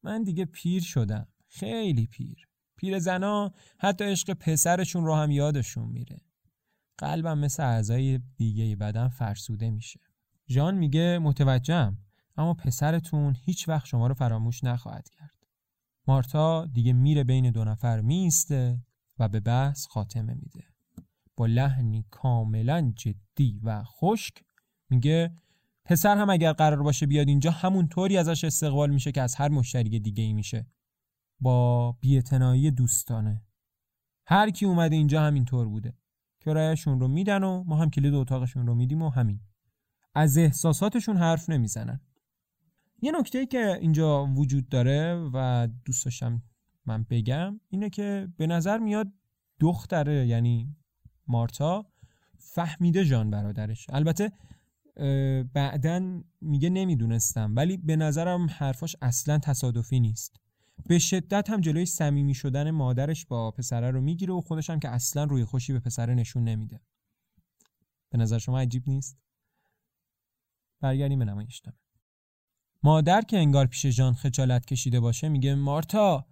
A: من دیگه پیر شدم خیلی پیر. پیر زنا حتی عشق پسرشون رو هم یادشون میره. قلبم مثل اعضای دیگه بدن فرسوده میشه. جان میگه متوجهم اما پسرتون هیچ وقت شما رو فراموش نخواهد کرد. مارتا دیگه میره بین دو نفر میسته و به بحث خاتمه میده. با لحنی کاملا جدی و خشک میگه پسر هم اگر قرار باشه بیاد اینجا همون طوری ازش استقبال میشه که از هر مشتری دیگه ای میشه. با بیعتنایی دوستانه. هر کی اومده اینجا همین طور بوده. کرایهشون رو میدن و ما هم کلید اتاقشون رو میدیم و همین. از احساساتشون حرف نمی‌زنن. یه نکته که اینجا وجود داره و دوست داشتم من بگم اینه که به نظر میاد دختره یعنی مارتا فهمیده جان برادرش. البته بعدا میگه نمی‌دونستم ولی به نظرم حرفاش اصلا تصادفی نیست. به شدت هم جلوی صمیمی شدن مادرش با پسره رو می‌گیره و خودش هم که اصلا روی خوشی به پسره نشون نمیده. به نظر شما عجیب نیست؟ برگردیم به نمایشنامه مادر که انگار پیش جان خجالت کشیده باشه میگه مارتا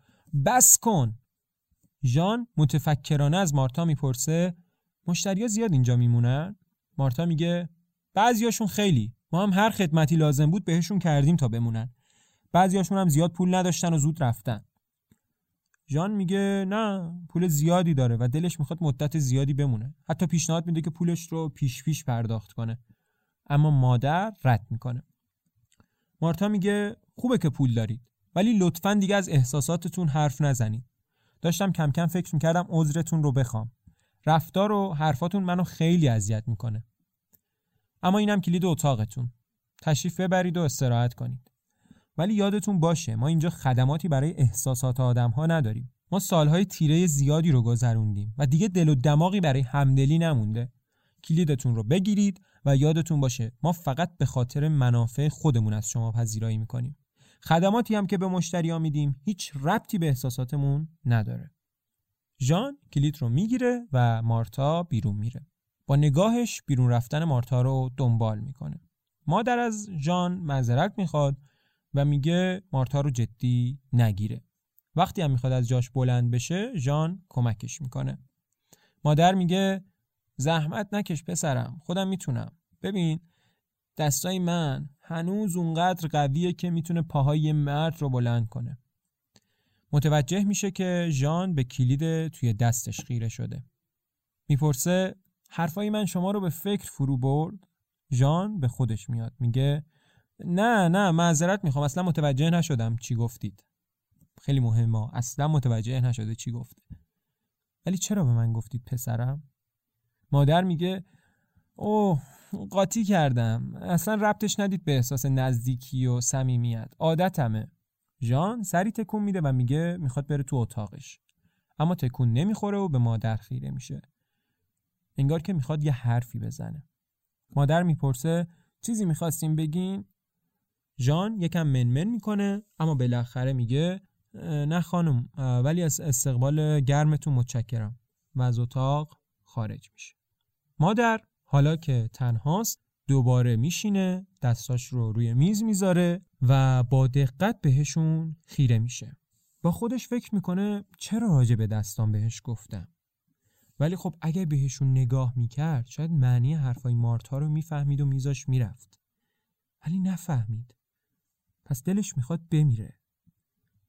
A: بس کن. ژان متفکرانه از مارتا می‌پرسه مشتریا زیاد اینجا میمونن؟ مارتا میگه بعضیاشون خیلی. ما هم هر خدمتی لازم بود بهشون کردیم تا بمونن. بعضیاشون هم زیاد پول نداشتن و زود رفتن. ژان میگه نه پول زیادی داره و دلش می‌خواد مدت زیادی بمونه. حتی پیشنهاد میده که پولش رو پیش پیش پرداخت کنه. اما مادر رد می‌کنه. مارتا میگه خوبه که پول دارید ولی لطفا دیگه از احساساتتون حرف نزنید. داشتم کم کم فکر می‌کردم عذرتون رو بخوام. رفتار و حرفاتون منو خیلی اذیت می‌کنه. اما اینم کلید اتاقتون. تشریف ببرید و استراحت کنید. ولی یادتون باشه ما اینجا خدماتی برای احساسات آدم ها نداریم. ما سالهای تیره زیادی رو گذروندیم و دیگه دل و دماغی برای همدلی نمونده. کلیدتون رو بگیرید و یادتون باشه ما فقط به خاطر منافع خودمون از شما پذیرایی می‌کنیم. خدماتی هم که به مشتری میدیم هیچ ربطی به احساساتمون نداره. ژان کلید رو می‌گیره و مارتا بیرون میره. با نگاهش بیرون رفتن مارتا رو دنبال می‌کنه. مادر از ژان معذرت می‌خواد و میگه مارتا رو جدی نگیره. وقتی هم می‌خواد از جاش بلند بشه ژان کمکش می‌کنه. مادر میگه زحمت نکش پسرم خودم می‌تونم. ببین دستای من هنوز اونقدر قویه که می‌تونه پاهای مرد رو بلند کنه. متوجه میشه که ژان به کلید توی دستش خیره شده. می‌پرسه حرفای من شما رو به فکر فرو برد؟ ژان به خودش میاد میگه نه نه معذرت می‌خوام اصلا متوجه نشدم چی گفتید. خیلی مهمه اصلا متوجه نشده چی گفته. ولی چرا به من گفتید پسرم؟ مادر میگه اوه قاطی کردم اصلا ربطش ندید به احساس نزدیکی و صمیمیت. عادتمه. ژان سری تکون میده و میگه می‌خواد بره تو اتاقش. اما تکون نمی‌خوره و به مادر خیره میشه. انگار که می‌خواد یه حرفی بزنه. مادر می‌پرسه چیزی می‌خواستیم بگین؟ ژان یکم منمن می‌کنه اما بالاخره میگه نه خانم ولی از استقبال گرمتون متشکرم. و از اتاق خارج میشه. مادر حالا که تنهاست دوباره میشینه دستاش رو روی میز می‌ذاره و با دقت بهشون خیره میشه. با خودش فکر می‌کنه چرا راجع به دستان بهش گفتم؟ ولی خب اگه بهشون نگاه می‌کرد شاید معنی حرفای مارتا رو می‌فهمید و میزاش می‌رفت. ولی نفهمید. پس دلش می‌خواد بمیره.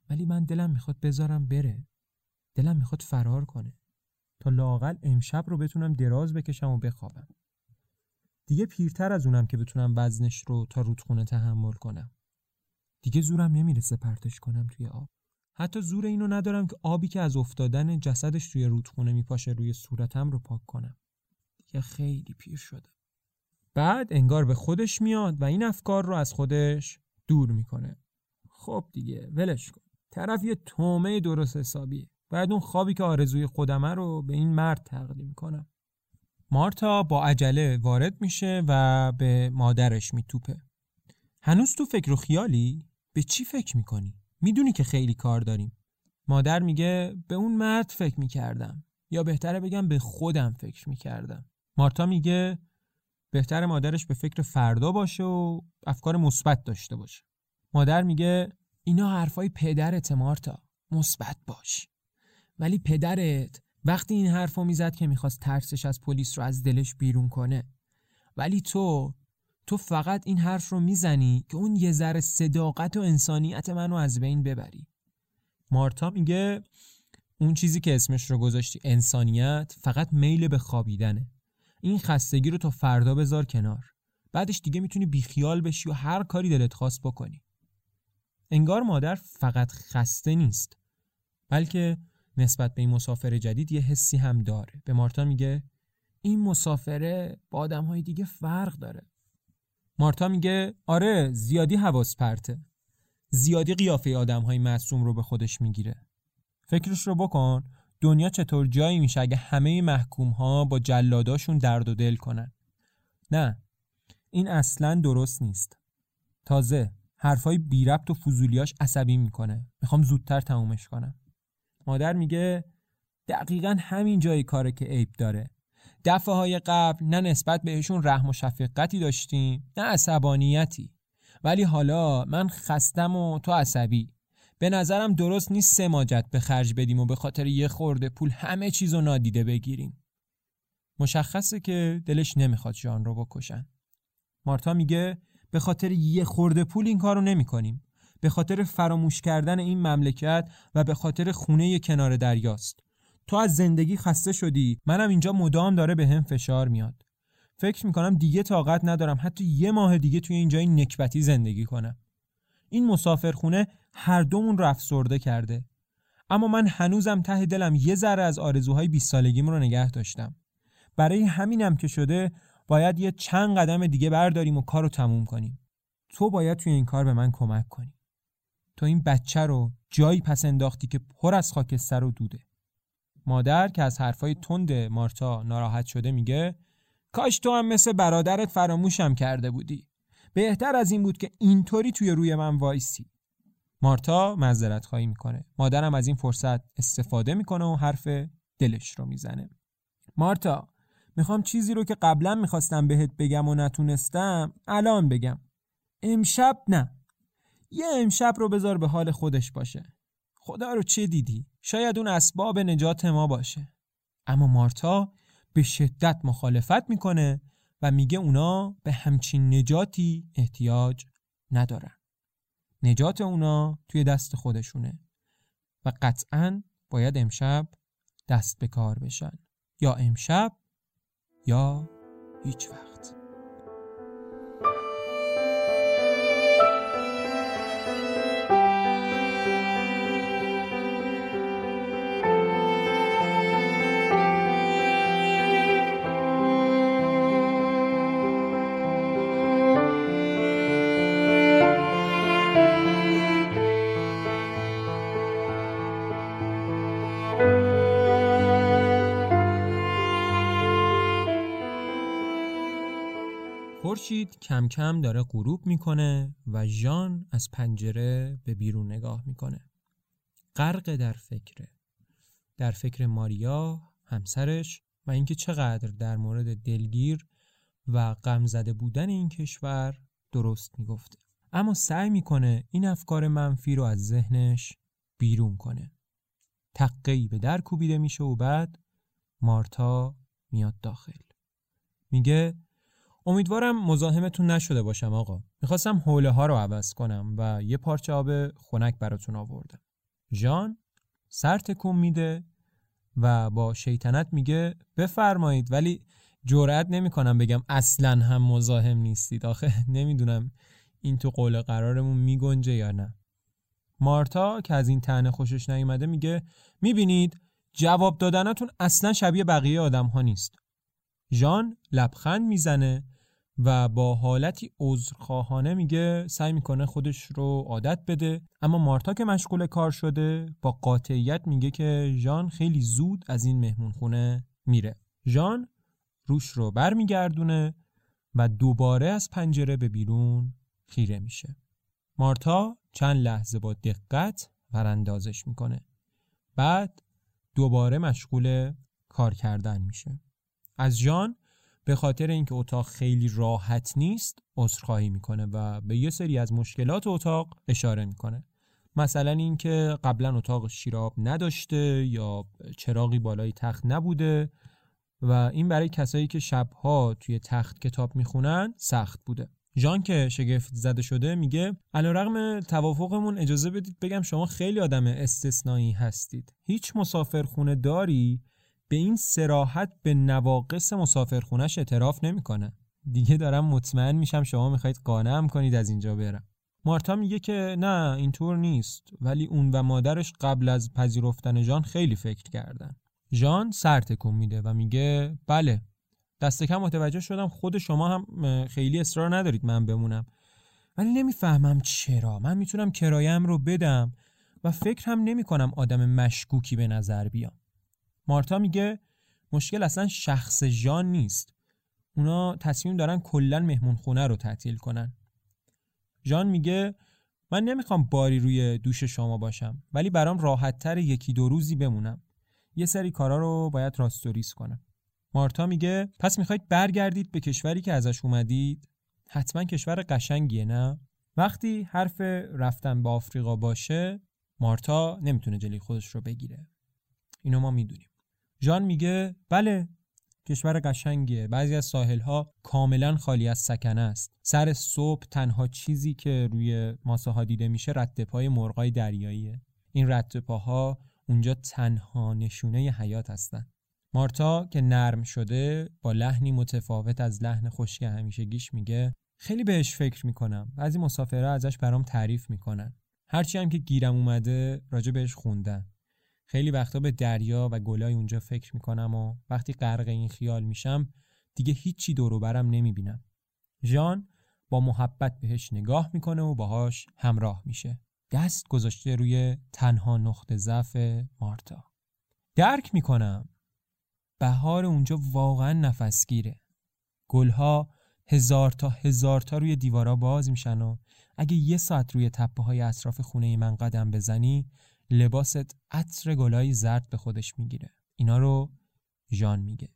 A: ولی من دلم می‌خواد بذارم بره. دلم می‌خواد فرار کنه. تا لاقل امشب رو بتونم دراز بکشم و بخوابم. دیگه پیرتر از اونم که بتونم وزنش رو تا رودخونه تحمل کنم. دیگه زورم نمی‌رسه پرتش کنم توی آب. حتی زور اینو ندارم که آبی که از افتادن جسدش توی رودخونه میپاشه روی صورتم رو پاک کنم. دیگه خیلی پیر شده. بعد انگار به خودش میاد و این افکار رو از خودش دور می‌کنه. خب دیگه ولش کن. طرف یه تومه درست حسابیه. باید اون خوابی که آرزوی خودمه رو به این مرد تقدیم کنم. مارتا با عجله وارد میشه و به مادرش میتوپه. هنوز تو فکر و خیالی؟ به چی فکر می‌کنی؟ می‌دونی که خیلی کار داریم. مادر میگه به اون مرد فکر می‌کردم. یا بهتره بگم به خودم فکر می‌کردم. مارتا میگه بهتر مادرش به فکر فردا باشه و افکار مثبت داشته باشه. مادر میگه اینا حرفای پدرت مارتا. مثبت باش. ولی پدرت وقتی این حرفو می‌زد که می‌خواست ترسش از پلیس رو از دلش بیرون کنه. ولی تو تو فقط این حرف رو می‌زنی که اون یه ذره صداقت و انسانیت منو از بین ببری. مارتا میگه اون چیزی که اسمش رو گذاشتی انسانیت فقط میل به خوابیدنه. این خستگی رو تا فردا بذار کنار. بعدش دیگه می‌تونی بیخیال بشی و هر کاری دلت خواست بکنی. انگار مادر فقط خسته نیست بلکه نسبت به این مسافر جدید یه حسی هم داره. به مارتا میگه این مسافره با آدم های دیگه فرق داره. مارتا میگه آره زیادی حواس پرته. زیادی قیافه آدم های معصوم رو به خودش می‌گیره. فکرش رو بکن دنیا چطور جایی میشه اگه همه محکوم ها با جلاداشون درد و دل کنن. نه این اصلا درست نیست. تازه حرفای بی ربط و فضولیاش عصبی می‌کنه. می‌خوام زودتر تمومش کنم. مادر میگه دقیقا همین جایی کاره که عیب داره. دفعه های قبل نه نسبت بهشون رحم و شفقتی داشتیم نه عصبانیتی. ولی حالا من خستم و تو عصبی. به نظرم درست نیست سماجت به خرج بدیم و به خاطر یه خورده پول همه چیز رو نادیده بگیریم. مشخصه که دلش نمی‌خواد جان رو بکشن. مارتا میگه به خاطر یه خورده پول این کارو نمی کنیم به خاطر فراموش کردن این مملکت و به خاطر خونه کنار دریاست. تو از زندگی خسته شدی منم اینجا مدام داره به هم فشار میاد. فکر می‌کنم دیگه طاقت ندارم حتی یه ماه دیگه توی اینجا این نکبتی زندگی کنم. این مسافرخونه هر دومون رو افسرده کرده. اما من هنوزم ته دلم یه ذره از آرزوهای 20 سالگیم رو نگه داشتم. برای همینم که شده باید یه چند قدم دیگه برداریم و کار رو تموم کنیم. تو باید توی این کار به من کمک کنی. تو این بچه رو جایی پس انداختی که پر از خاکستر و دوده. مادر که از حرفای تند مارتا ناراحت شده میگه کاش تو هم مثل برادرت فراموشم کرده بودی. بهتر از این بود که اینطوری توی روی من وایسی. مارتا معذرت خواهی می‌کنه. مادرم از این فرصت استفاده می‌کنه و حرف دلش رو می‌زنه. مارتا می‌خوام چیزی رو که قبلا می‌خواستم بهت بگم و نتونستم الان بگم. امشب نه. یه امشب رو بذار به حال خودش باشه. خدا رو چه دیدی؟ شاید اون اسباب نجات ما باشه. اما مارتا به شدت مخالفت می‌کنه و میگه اونا به همچین نجاتی احتیاج ندارن. نجات اونا توی دست خودشونه و قطعا باید امشب دست به کار بشن. یا امشب یا هیچ وقت. خورشید کم کم داره غروب می‌کنه و ژان از پنجره به بیرون نگاه می‌کنه. غرق در فکره. در فکر ماریا، همسرش و اینکه چقدر در مورد دلگیر و غم زده بودن این کشور درست می‌گفته. اما سعی می‌کنه این افکار منفی رو از ذهنش بیرون کنه. تقیی به در کوبیده میشه و بعد مارتا میاد داخل. میگه امیدوارم مزاحمتون نشده باشم آقا. می‌خواستم حوله ها رو عوض کنم و یه پارچه آب خنک براتون آوردم. ژان سر تکون میده و با شیطنت میگه بفرمایید ولی جرأت نمی‌کنم بگم اصلا هم مزاحم نیستید. آخه نمی‌دونم این تو قول قرارمون میگنجه یا نه. مارتا که از این تنه خوشش نیومده میگه می‌بینید جواب دادنتون اصلا شبیه بقیه آدم ها نیست. ژان لبخند می‌زنه و با حالتی عذرخواهانه میگه سعی می‌کنه خودش رو عادت بده. اما مارتا که مشغول کار شده با قاطعیت میگه که ژان خیلی زود از این مهمون خونه میره. ژان روش رو برمیگردونه و دوباره از پنجره به بیرون خیره میشه. مارتا چند لحظه با دقت وراندازش می‌کنه. بعد دوباره مشغول کار کردن میشه. از ژان به خاطر اینکه اتاق خیلی راحت نیست عذرخواهی می‌کنه و به یه سری از مشکلات اتاق اشاره می‌کنه. مثلا اینکه قبلا اتاق شیراب نداشته یا چراغی بالای تخت نبوده و این برای کسایی که شبها توی تخت کتاب می‌خونن سخت بوده. ژان که شگفت زده شده میگه علیرغم توافقمون اجازه بدید بگم شما خیلی آدم استثنایی هستید. هیچ مسافرخونه داری به این سراحت به نواقص مسافرخونش اعتراف نمی‌کنه. دیگه دارم مطمئن میشم شما می‌خواید قانعم کنید از اینجا برم. مارتا میگه که نه اینطور نیست. ولی اون و مادرش قبل از پذیرفتن ژان خیلی فکر کردن. ژان سر تکون میده و میگه بله دست کم متوجه شدم خود شما هم خیلی اصرار ندارید من بمونم. ولی نمی‌فهمم چرا. من می‌تونم کرایم رو بدم و فکر هم نمی کنم آدم مشکوکی به نظر بیام. مارتا میگه مشکل اصلا شخص ژان نیست. اونا تصمیم دارن کلا مهمون خونه رو تعطیل کنن. ژان میگه من نمی‌خوام باری روی دوش شما باشم ولی برام راحت تر یکی دو روزی بمونم. یه سری کارا رو باید راستوریس کنم. مارتا میگه پس می‌خواید برگردید به کشوری که ازش اومدید؟ حتما کشور قشنگیه نه؟ وقتی حرف رفتن به آفریقا باشه مارتا نمی‌تونه جلوی خودش رو بگیره. اینو ما می‌دونیم. ژان میگه بله کشور قشنگیه. بعضی از ساحلها کاملا خالی از سکنه است. سر صبح تنها چیزی که روی ماسه ها دیده میشه رد پای مرغای دریاییه. این رد پاها اونجا تنها نشونه ی حیات هستن. مارتا که نرم شده با لحنی متفاوت از لحن خشک همیشگیش میگه خیلی بهش فکر می‌کنم. بعضی مسافرها ازش برام تعریف می‌کنن. هرچی هم که گیرم اومده راجع بهش خوندن. خیلی وقتا به دریا و گلای اونجا فکر می‌کنم و وقتی غرق این خیال میشم دیگه هیچی دورو برم نمی‌بینم. ژان با محبت بهش نگاه می‌کنه و باهاش همراه میشه. دست گذاشته روی تنها نقطه ضعف مارتا. درک می‌کنم. بهار اونجا واقعا نفسگیره. گلها هزار تا هزار تا روی دیوارا باز میشن و اگه یه ساعت روی تپه های اطراف خونه من قدم بزنی لباست عطر گلای زرد به خودش می‌گیره. اینا رو ژان میگه.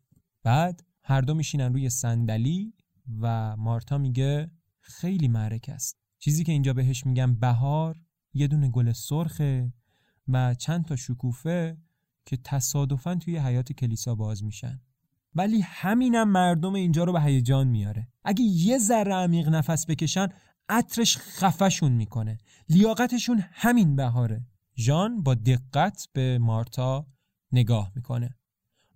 A: بعد هر دو میشینن روی صندلی و مارتا میگه خیلی معرک است. چیزی که اینجا بهش میگم بهار یه دونه گل سرخه و چند تا شکوفه که تصادفا توی حیات کلیسا باز میشن. ولی همینم مردم اینجا رو به هیجان میاره. اگه یه ذره عمیق نفس بکشن عطرش خفشون می‌کنه. لیاقتشون همین بهاره. ژان با دقت به مارتا نگاه می‌کنه.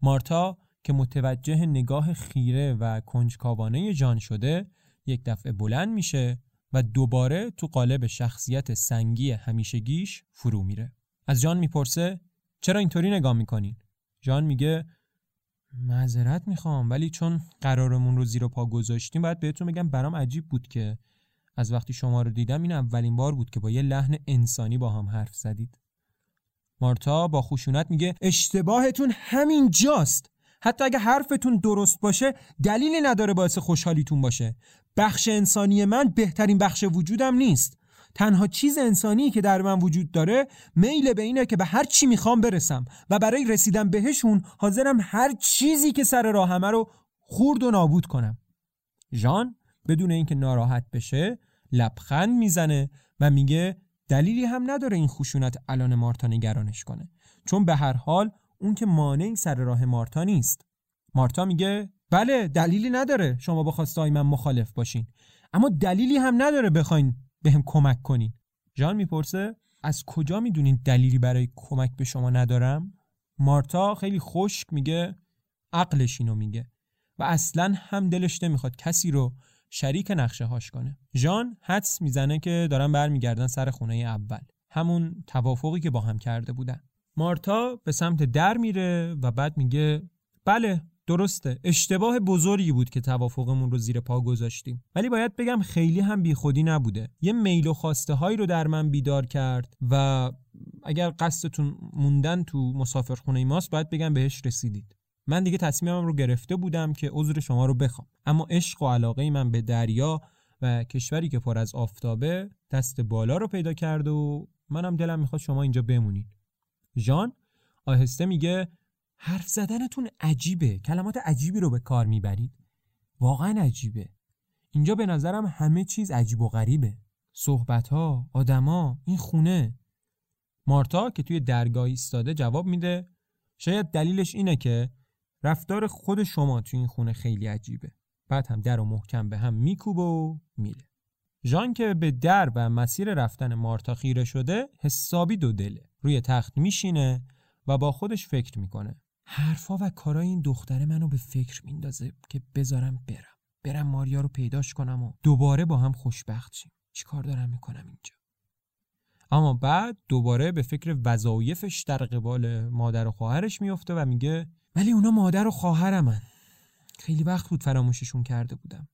A: مارتا که متوجه نگاه خیره و کنجکاوانه ژان شده یک دفعه بلند میشه و دوباره تو قالب شخصیت سنگی همیشگیش فرو میره. از جان می‌پرسه چرا اینطوری نگاه می‌کنین؟ جان میگه معذرت می‌خوام ولی چون قرارمون رو زیر پا گذاشتیم باید بهتون بگم برام عجیب بود که از وقتی شما رو دیدم این اولین بار بود که با یه لحن انسانی با هم حرف زدید. مارتا با خشونت میگه اشتباهتون همین جاست. حتی اگه حرفتون درست باشه دلیلی نداره باعث خوشحالیتون باشه. بخش انسانی من بهترین بخش وجودم نیست. تنها چیز انسانی که در من وجود داره میل به اینه که به هر چی می‌خوام برسم و برای رسیدن بهشون حاضرم هر چیزی که سر راهمه رو خورد و نابود کنم. ژان بدون اینکه ناراحت بشه لبخند می‌زنه و میگه دلیلی هم نداره این خشونت الان مارتا نگرانش کنه. چون به هر حال اون که مانعی سر راه مارتا نیست. مارتا میگه بله دلیلی نداره. شما با خواستای من مخالف باشین. اما دلیلی هم نداره بخواین بهم به کمک کنین. ژان می‌پرسه از کجا می‌دونین دلیلی برای کمک به شما ندارم؟ مارتا خیلی خشک میگه عقلش اینو میگه. و اصلا هم دلش نمی‌خواد کسی رو شریک نقشه هاش کنه. ژان حدس می‌زنه که دارن برمیگردن سر خونه اول. همون توافقی که با هم کرده بودن. مارتا به سمت در میره و بعد میگه بله درسته. اشتباه بزرگی بود که توافقمون رو زیر پا گذاشتیم. ولی باید بگم خیلی هم بیخودی نبوده. یه میل و خواسته هایی رو در من بیدار کرد و اگر قصدتون موندن تو مسافرخونه ماست باید بگم بهش رسیدید. من دیگه تصمیمم رو گرفته بودم که عذر شما رو بخوام. اما عشق و علاقه من به دریا و کشوری که پر از آفتابه دست بالا رو پیدا کرد و منم دلم می‌خواد شما اینجا بمونید. ژان آهسته میگه حرف زدنتون عجیبه. کلمات عجیبی رو به کار می‌برید. واقعا عجیبه. اینجا به نظرم همه چیز عجیب و غریبه. صحبت ها آدما این خونه. مارتا که توی درگاه ایستاده جواب میده شاید دلیلش اینه که رفتار خود شما توی این خونه خیلی عجیبه. بعد هم در و محکم به هم میکوبه و میره. ژان که به در و مسیر رفتن مارتا خیره شده حسابی دو دله. روی تخت میشینه و با خودش فکر می‌کنه. حرفا و کارای این دختره منو به فکر میندازه که بذارم برم. برم ماریا رو پیداش کنم و دوباره با هم خوشبخت شیم. چیکار دارم می‌کنم اینجا؟ اما بعد دوباره به فکر وظایفش در قبال مادر و خواهرش میفته و میگه ولی اونا مادر و خواهرمن. خیلی وقت بود فراموششون کرده بودم.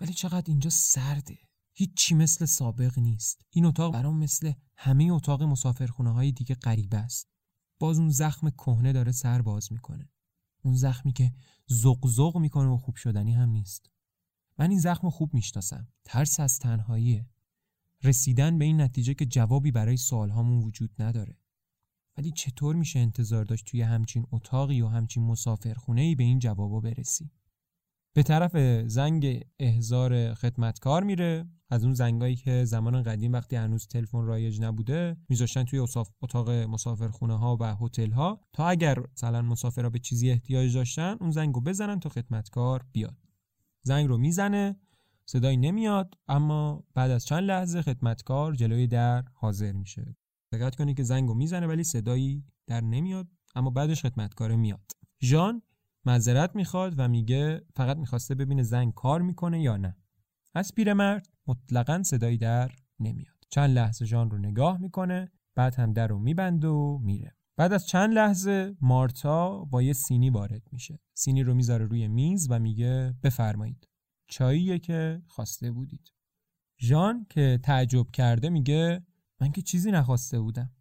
A: ولی چقدر اینجا سرده. هیچی مثل سابق نیست. این اتاق برام مثل همه اتاق مسافرخونه های دیگه غریبه است. باز اون زخم کهنه داره سر باز می‌کنه. اون زخمی که زغزغ می‌کنه و خوب شدنی هم نیست. من این زخم خوب می‌شناسم. ترس از تنهاییه. رسیدن به این نتیجه که جوابی برای سوالهامون وجود نداره. ولی چطور میشه انتظار داشت توی همچین اتاقی و همچین مسافرخونه ای به این جوابا برسی؟ به طرف زنگ احزار خدمتکار میره از اون زنگایی که زمان قدیم وقتی هنوز تلفن رایج نبوده میذاشتن توی اتاق مسافرخونه ها و هتل ها تا اگر مثلا مسافرها به چیزی احتیاج داشتن اون زنگو بزنن تا خدمتکار بیاد. زنگ رو می‌زنه صدایی نمیاد اما بعد از چند لحظه خدمتکار جلوی در حاضر میشه. دقت کنید که زنگو می‌زنه ولی صدایی در نمیاد اما بعدش خدمتکار میاد. ژان معذرت می‌خواد و میگه فقط می‌خواسته ببینه زنگ کار می‌کنه یا نه. از پیرمرد مطلقا صدایی در نمیاد. چند لحظه ژان رو نگاه می‌کنه بعد هم در رو میبنده و میره. بعد از چند لحظه مارتا با یه سینی وارد میشه. سینی رو می‌ذاره روی میز و میگه بفرمایید. چاییه که خواسته بودید. ژان که تعجب کرده میگه من که چیزی نخواسته بودم.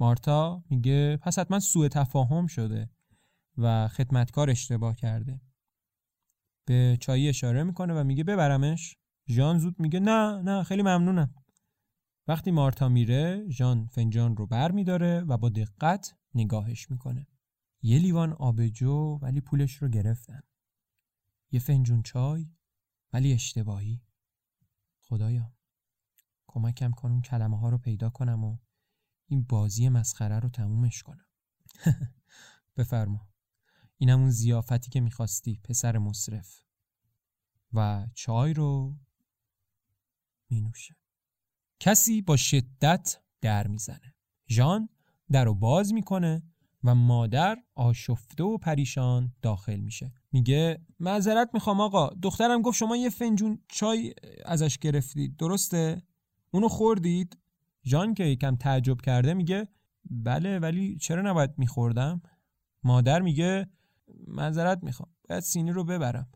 A: مارتا میگه پس حتما سوء تفاهم شده و خدمتکار اشتباه کرده. به چایی اشاره می‌کنه و میگه ببرمش. ژان زود میگه نه نه خیلی ممنونم. وقتی مارتا میره ژان فنجان رو بر میداره و با دقت نگاهش می‌کنه. یه لیوان آبجو ولی پولش رو گرفتن. یه فنجون چای ولی اشتباهی. خدایا. کمکم کن اون کلمه ها رو پیدا کنم و این بازی مسخره رو تمومش کنم. بفرما. این همون زیافتی که می‌خواستی پسر مصرف. و چای رو مینوشه. کسی با شدت در می‌زنه. ژان در رو باز می‌کنه و مادر آشفته و پریشان داخل میشه. میگه معذرت می‌خوام آقا. دخترم گفت شما یه فنجون چای ازش گرفتید درسته؟ اونو خوردید؟ ژان که یکم تعجب کرده میگه بله ولی چرا نباید میخوردم؟ مادر میگه معذرت می‌خوام باید سینی رو ببرم.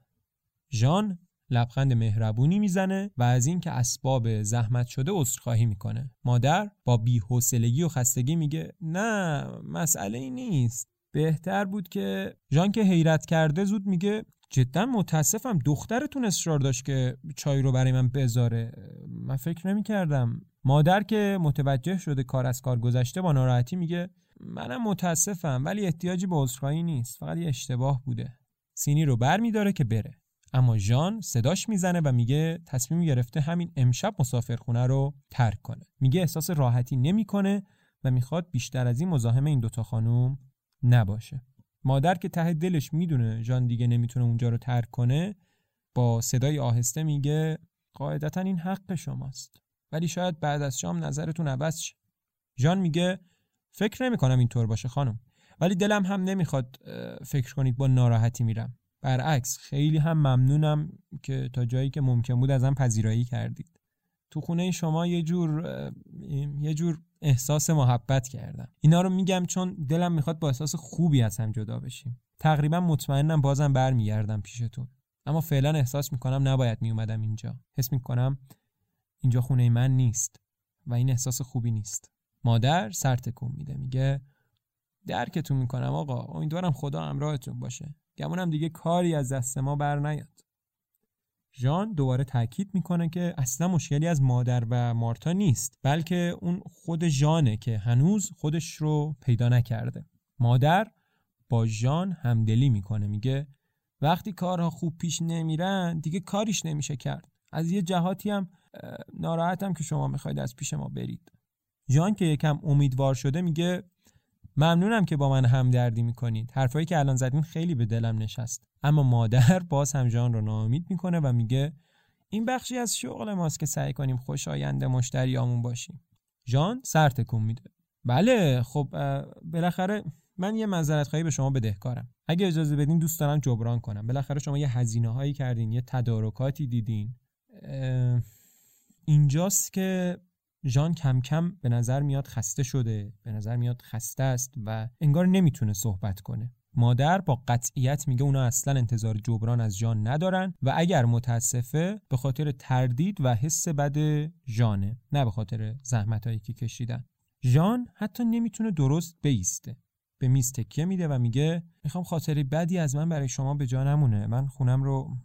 A: ژان لبخند مهربونی می‌زنه و از اینکه اسباب زحمت شده عذرخواهی می‌کنه. مادر با بی‌حوصلگی و خستگی میگه نه مسئله ای نیست. بهتر بود که ژان که حیرت کرده زود میگه جدا متاسفم. دخترتون اصرار داشت که چای رو برای من بذاره. من فکر نمی کردم مادر که متوجه شده کار از کار گذشته با ناراحتی میگه منم متاسفم ولی احتیاجی به عذرخواهی نیست. فقط یه اشتباه بوده. سینی رو بر میداره که بره. اما ژان صداش می‌زنه و میگه تصمیم گرفته همین امشب مسافرخونه رو ترک کنه. میگه احساس راحتی نمی‌کنه و می‌خواد بیشتر از این مزاحم این دوتا خانوم نباشه. مادر که ته دلش می‌دونه ژان دیگه نمی‌تونه اونجا رو ترک کنه با صدای آهسته میگه قاعدتا این حق شماست. ولی شاید بعد از شام نظرتون عوض شه. ژان میگه فکر نمی کنم اینطور باشه خانم. ولی دلم هم نمی‌خواد فکر کنید با ناراحتی میرم. برعکس خیلی هم ممنونم که تا جایی که ممکن بود ازم پذیرایی کردید. تو خونه شما یه جور یه جور احساس محبت کردم. اینا رو میگم چون دلم می‌خواد با احساس خوبی از هم جدا بشیم. تقریبا مطمئنم بازم برمیگردم پیشتون. اما فعلا احساس می‌کنم نباید میومدم اینجا. حس می‌کنم اینجا خونه من نیست و این احساس خوبی نیست. مادر سر تکون میده میگه درکتون می‌کنم آقا. امیدوارم خدا همراهتون باشه. گمونم دیگه کاری از دست ما بر نیاد ژان دوباره تاکید می‌کنه که اصلا مشکلی از مادر و مارتا نیست بلکه اون خود ژانه که هنوز خودش رو پیدا نکرده. مادر با ژان همدلی می‌کنه میگه وقتی کارها خوب پیش نمیرن دیگه کاریش نمیشه کرد. از یه جهاتی هم ناراحتم که شما می‌خواید از پیش ما برید. ژان که یکم امیدوار شده میگه ممنونم که با من همدردی می‌کنید. حرفایی که الان زدین خیلی به دلم نشست. اما مادر باز هم ژان رو ناامید می‌کنه و میگه این بخشی از شغل ماست که سعی کنیم خوشایند مشتریامون باشیم. ژان سر تکون میده. بله خب بالاخره من یه معذرت خواهی به شما بدهکارم. اگه اجازه بدین دوست دارم جبران کنم. بالاخره شما یه هزینه هایی کردین یه تدارکاتی دیدین. اینجاست که ژان کم کم به نظر میاد خسته شده به نظر میاد خسته است و انگار نمی‌تونه صحبت کنه. مادر با قطعیت میگه اونا اصلا انتظار جبران از ژان ندارن و اگر متاسفه به خاطر تردید و حس بد ژانه نه به خاطر زحمت هایی که کشیدن. ژان حتی نمی‌تونه درست بیسته. به میز تکیه میده و میگه می‌خوام خاطری بدی از من برای شما به جا نمونه. من خونم رو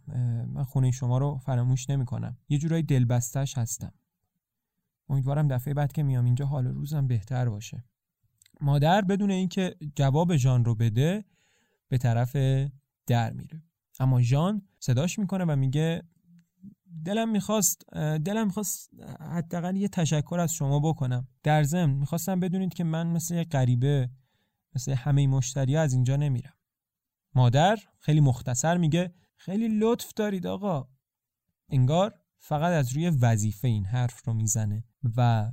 A: من خونه شما رو فراموش نمی‌کنم. یه جورایی دلبستش هستم. امیدوارم دفعه بعد که میام اینجا حال روزم بهتر باشه. مادر بدون اینکه جواب ژان رو بده به طرف در میره. اما ژان صداش می‌کنه و میگه دلم می‌خواست دلم می‌خواست حداقل یه تشکر از شما بکنم. در ضمن می‌خواستم بدونید که من مثل یه غریبه مثل همه مشتری از اینجا نمیرم. مادر خیلی مختصر میگه خیلی لطف دارید آقا. انگار فقط از روی وظیفه این حرف رو می‌زنه. و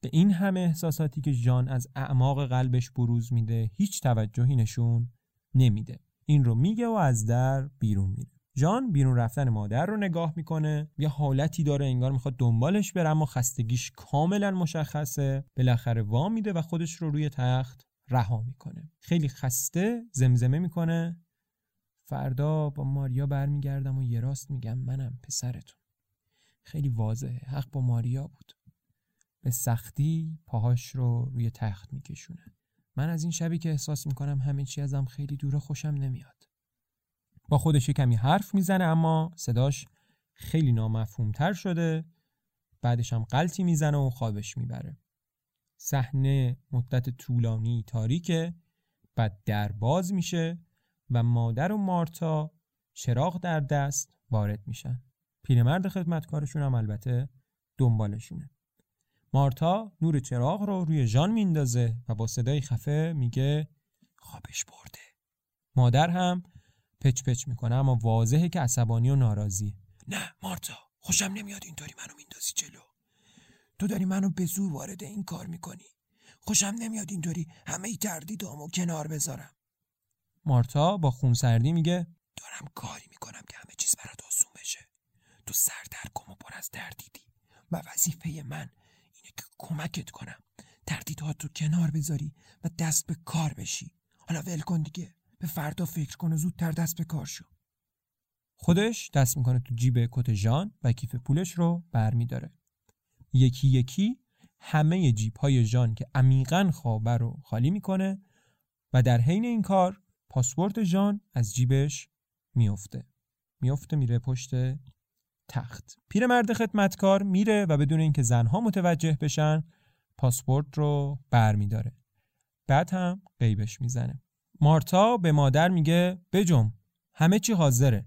A: به این همه احساساتی که جان از اعماق قلبش بروز میده هیچ توجهی نشون نمیده. این رو میگه و از در بیرون میره. جان بیرون رفتن مادر رو نگاه می‌کنه یه حالتی داره انگار می‌خواد دنبالش بره اما خستگیش کاملا مشخصه. بالاخره وا میده و خودش رو روی تخت رها می‌کنه. خیلی خسته زمزمه می‌کنه. فردا با ماریا برمیگردم و یه راست میگم منم پسرتون. خیلی واضحه حق با ماریا بود. به سختی پاهاش رو روی تخت میکشونه. من از این شبی که احساس می‌کنم همه چی ازم خیلی دوره خوشم نمیاد. با خودش کمی حرف می‌زنه اما صداش خیلی نامفهومتر شده. بعدش هم قلطی می‌زنه و خوابش می‌بره. صحنه مدت طولانی تاریکه بعد در باز میشه و مادر و مارتا چراغ در دست وارد میشن. پیرمرد خدمتکارشون هم البته دنبالشونه. مارتا نور چراغ رو روی ژان میندازه و با صدای خفه میگه خوابش برده. مادر هم پچ پچ می‌کنه اما واضحه که عصبانی و ناراضی. نه مارتا خوشم نمیاد اینطوری منو میندازی جلو. تو داری منو به زور وارد این کار می‌کنی. خوشم نمیاد اینطوری همه ای تردیدامو کنار بذارم. مارتا با خونسردی میگه دارم کاری می‌کنم که همه چیز برات آسون بشه. تو سردرگم و پر از دردیدی و وظیفه من کمکت کنم. تردیدات رو کنار بذاری و دست به کار بشی. حالا ول کن دیگه. به فردا فکر کن و زودتر دست به کار شو. خودش دست می‌کنه تو جیب کت ژان و کیف پولش رو برمیداره. یکی یکی همه جیب های ژان که عمیقا خوابه رو خالی می‌کنه و در حین این کار پاسپورت ژان از جیبش میفته میفته میره پشت تخت. پیرمرد خدمتکار میره و بدون اینکه زنها متوجه بشن پاسپورت رو برمیداره. بعد هم قیبش می‌زنه. مارتا به مادر میگه بجم همه چی حاضره.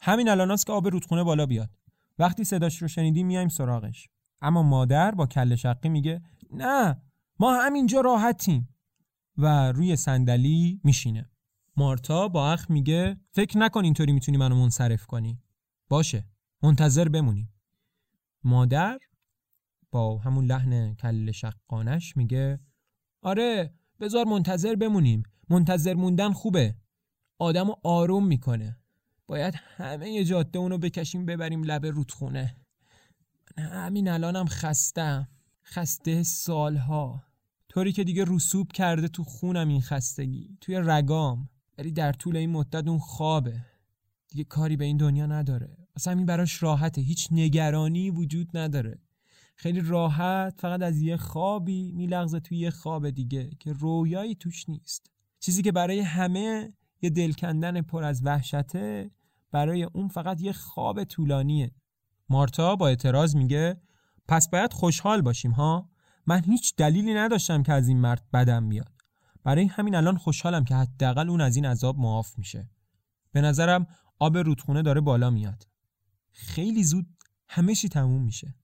A: همین الاناست که آب رودخونه بالا بیاد. وقتی صداش رو شنیدیم میایم سراغش. اما مادر با کل شقی میگه نه ما همینجا راحتیم. و روی صندلی میشینه. مارتا با اخ میگه فکر نکن اینطوری می‌تونی منو منصرف کنی. باشه. منتظر بمونیم. مادر با همون لحن کل شقانش میگه آره بذار منتظر بمونیم. منتظر موندن خوبه. آدم آروم می‌کنه. باید همه جاده اونو بکشیم ببریم لب رودخونه. همین الانم خستم. خسته سالها. طوری که دیگه رسوب کرده تو خونم این خستگی. توی رگام. ولی در طول این مدت اون خوابه. دیگه کاری به این دنیا نداره. اصلا این براش راحته. هیچ نگرانی وجود نداره. خیلی راحت فقط از یه خوابی میلغزه توی یه خواب دیگه که رویایی توش نیست. چیزی که برای همه یه دلکندن پر از وحشته برای اون فقط یه خواب طولانیه. مارتا با اعتراض میگه پس باید خوشحال باشیم ها؟ من هیچ دلیلی نداشتم که از این مرد بدم بیاد. برای همین الان خوشحالم که حداقل اون از این عذاب معاف میشه. به نظرم آب رودخونه داره بالا میاد. خیلی زود همه چی تموم میشه.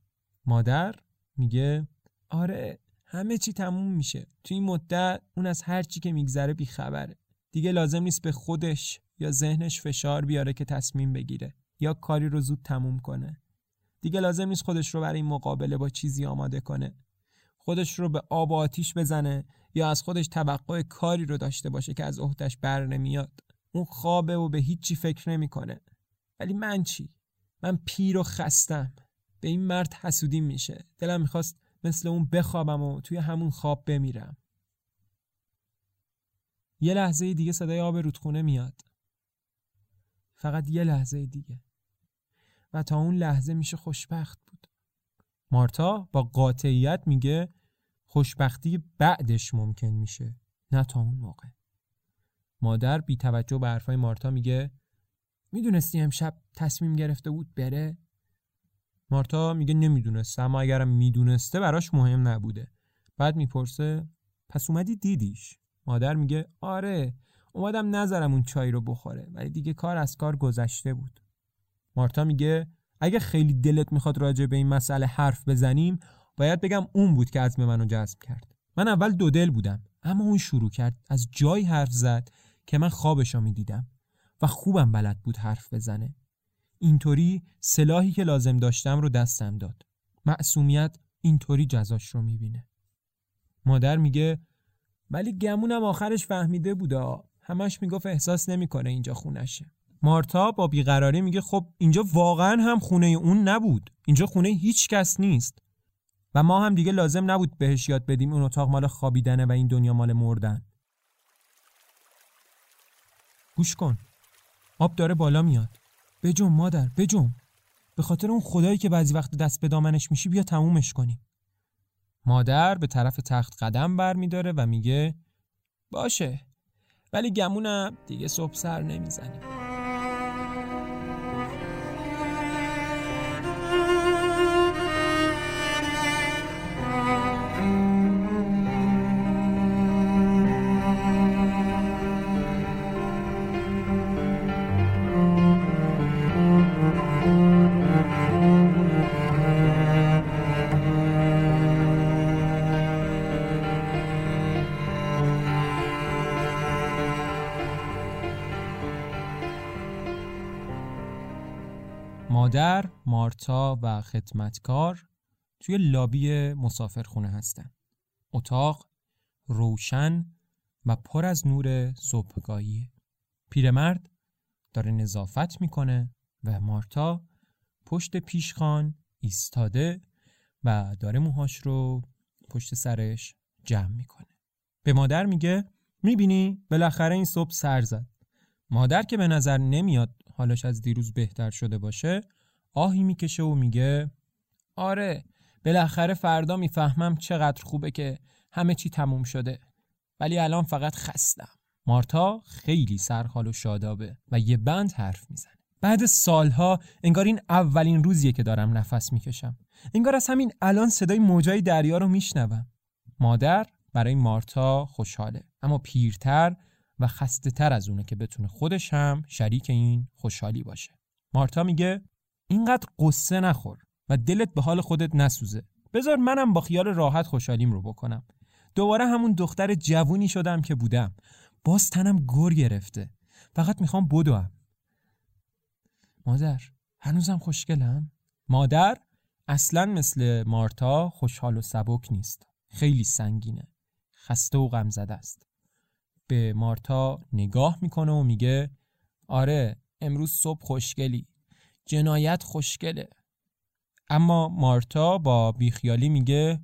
A: مادر میگه آره همه چی تموم میشه. تو این مدت اون از هر چی که میگذره بیخبره. دیگه لازم نیست به خودش یا ذهنش فشار بیاره که تصمیم بگیره یا کاری رو زود تموم کنه. دیگه لازم نیست خودش رو برای مقابله با چیزی آماده کنه. خودش رو به آب و آتیش بزنه یا از خودش توقع کاری رو داشته باشه که از عهدش بر نمیاد. اون خوابه و به هیچی فکر نمی‌کنه. ولی من چی؟ من پیر و خستم. به این مرد حسودی میشه. دلم می‌خواست مثل اون بخوابم و توی همون خواب بمیرم. یه لحظه دیگه صدای آب رودخونه میاد. فقط یه لحظه دیگه. و تا اون لحظه میشه خوشبخت بود. مارتا با قاطعیت میگه خوشبختی بعدش ممکن میشه نه تا اون موقع. مادر بی توجه به حرفای مارتا میگه می‌دونستی امشب تصمیم گرفته بود بره؟ مارتا میگه نمی‌دونسته اما اگرم می‌دونسته براش مهم نبوده. بعد می‌پرسه پس اومدی دیدیش؟ مادر میگه آره اومدم نذارم اون چای رو بخوره ولی دیگه کار از کار گذشته بود. مارتا میگه اگه خیلی دلت می‌خواد راجع به این مسئله حرف بزنیم باید بگم اون بود که عزم منو جذب کرد. من اول دو دل بودم اما اون شروع کرد از جای حرف زد که من خوابشو می‌دیدم. و خوبم بلد بود حرف بزنه. اینطوری سلاحی که لازم داشتم رو دستم داد. معصومیت اینطوری جزاش رو می‌بینه. مادر میگه ولی گمونم آخرش فهمیده بودا. همش می‌گفت احساس نمی‌کنه اینجا خونشه. مارتا با بیقراری میگه خب اینجا واقعا هم خونه اون نبود. اینجا خونه هیچ کس نیست. و ما هم دیگه لازم نبود بهش یاد بدیم اون اتاق مال خوابیدنه و این دنیا مال مردن. گوش کن. آب داره بالا میاد. بجم مادر بجم به خاطر اون خدایی که بعضی وقت دست به دامنش میشی بیا تمومش کنیم. مادر به طرف تخت قدم بر میداره و میگه باشه. ولی گمونم دیگه صبح سر نمی‌زنیم. مادر، مارتا و خدمتکار توی لابی مسافرخونه هستن. اتاق روشن و پر از نور صبحگاهی. پیرمرد داره نظافت می‌کنه و مارتا پشت پیشخان ایستاده و داره موهاش رو پشت سرش جمع می‌کنه. به مادر میگه می‌بینی بالاخره این صبح سر زد. مادر که به نظر نمیاد حالش از دیروز بهتر شده باشه آهی می‌کشه و میگه آره بالاخره فردا می‌فهمم چقدر خوبه که همه چی تموم شده ولی الان فقط خستم. مارتا خیلی سرحال و شادابه و یه بند حرف می‌زنه. بعد سالها انگار این اولین روزیه که دارم نفس می‌کشم. انگار از همین الان صدای موجای دریا رو میشنوم. مادر برای مارتا خوشحاله اما پیرتر و خسته تر از اونه که بتونه خودش هم شریک این خوشحالی باشه. مارتا میگه اینقدر قصه نخور و دلت به حال خودت نسوزه. بذار منم با خیال راحت خوشحالیم رو بکنم. دوباره همون دختر جوونی شدم که بودم. باز تنم گر گرفته. فقط می‌خوام بدوم. مادر هنوزم خوشگلم؟ مادر اصلا مثل مارتا خوشحال و سبک نیست. خیلی سنگینه. خسته و غم زده است. به مارتا نگاه می‌کنه و میگه آره امروز صبح خوشگلی. جنایت خوشگله. اما مارتا با بیخیالی میگه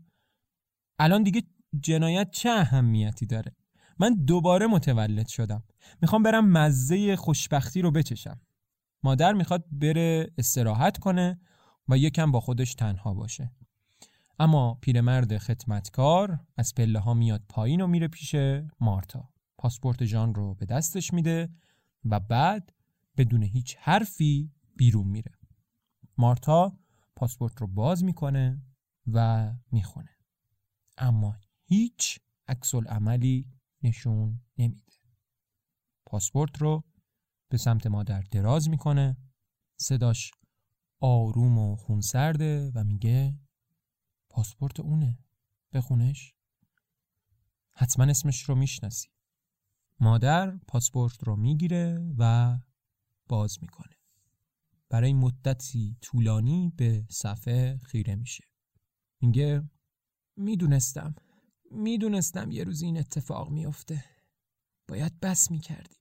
A: الان دیگه جنایت چه اهمیتی داره؟ من دوباره متولد شدم. می‌خوام برم مزه خوشبختی رو بچشم. مادر می‌خواد بره استراحت کنه و یکم با خودش تنها باشه. اما پیرمرد خدمتکار از پله ها میاد پایین و میره پیش مارتا. پاسپورت جان رو به دستش میده و بعد بدون هیچ حرفی بیرون میره. مارتا پاسپورت رو باز می‌کنه و می‌خونه. اما هیچ عکس عملی نشون نمیده. پاسپورت رو به سمت مادر دراز می‌کنه. صداش آروم و خونسرده و میگه پاسپورت اونه. بخونش حتما اسمش رو می‌شناسی. مادر پاسپورت رو می‌گیره و باز می‌کنه. برای مدتی طولانی به صفحه خیره میشه. میگه می‌دونستم می‌دونستم یه روز این اتفاق میافته. باید بس می‌کردی.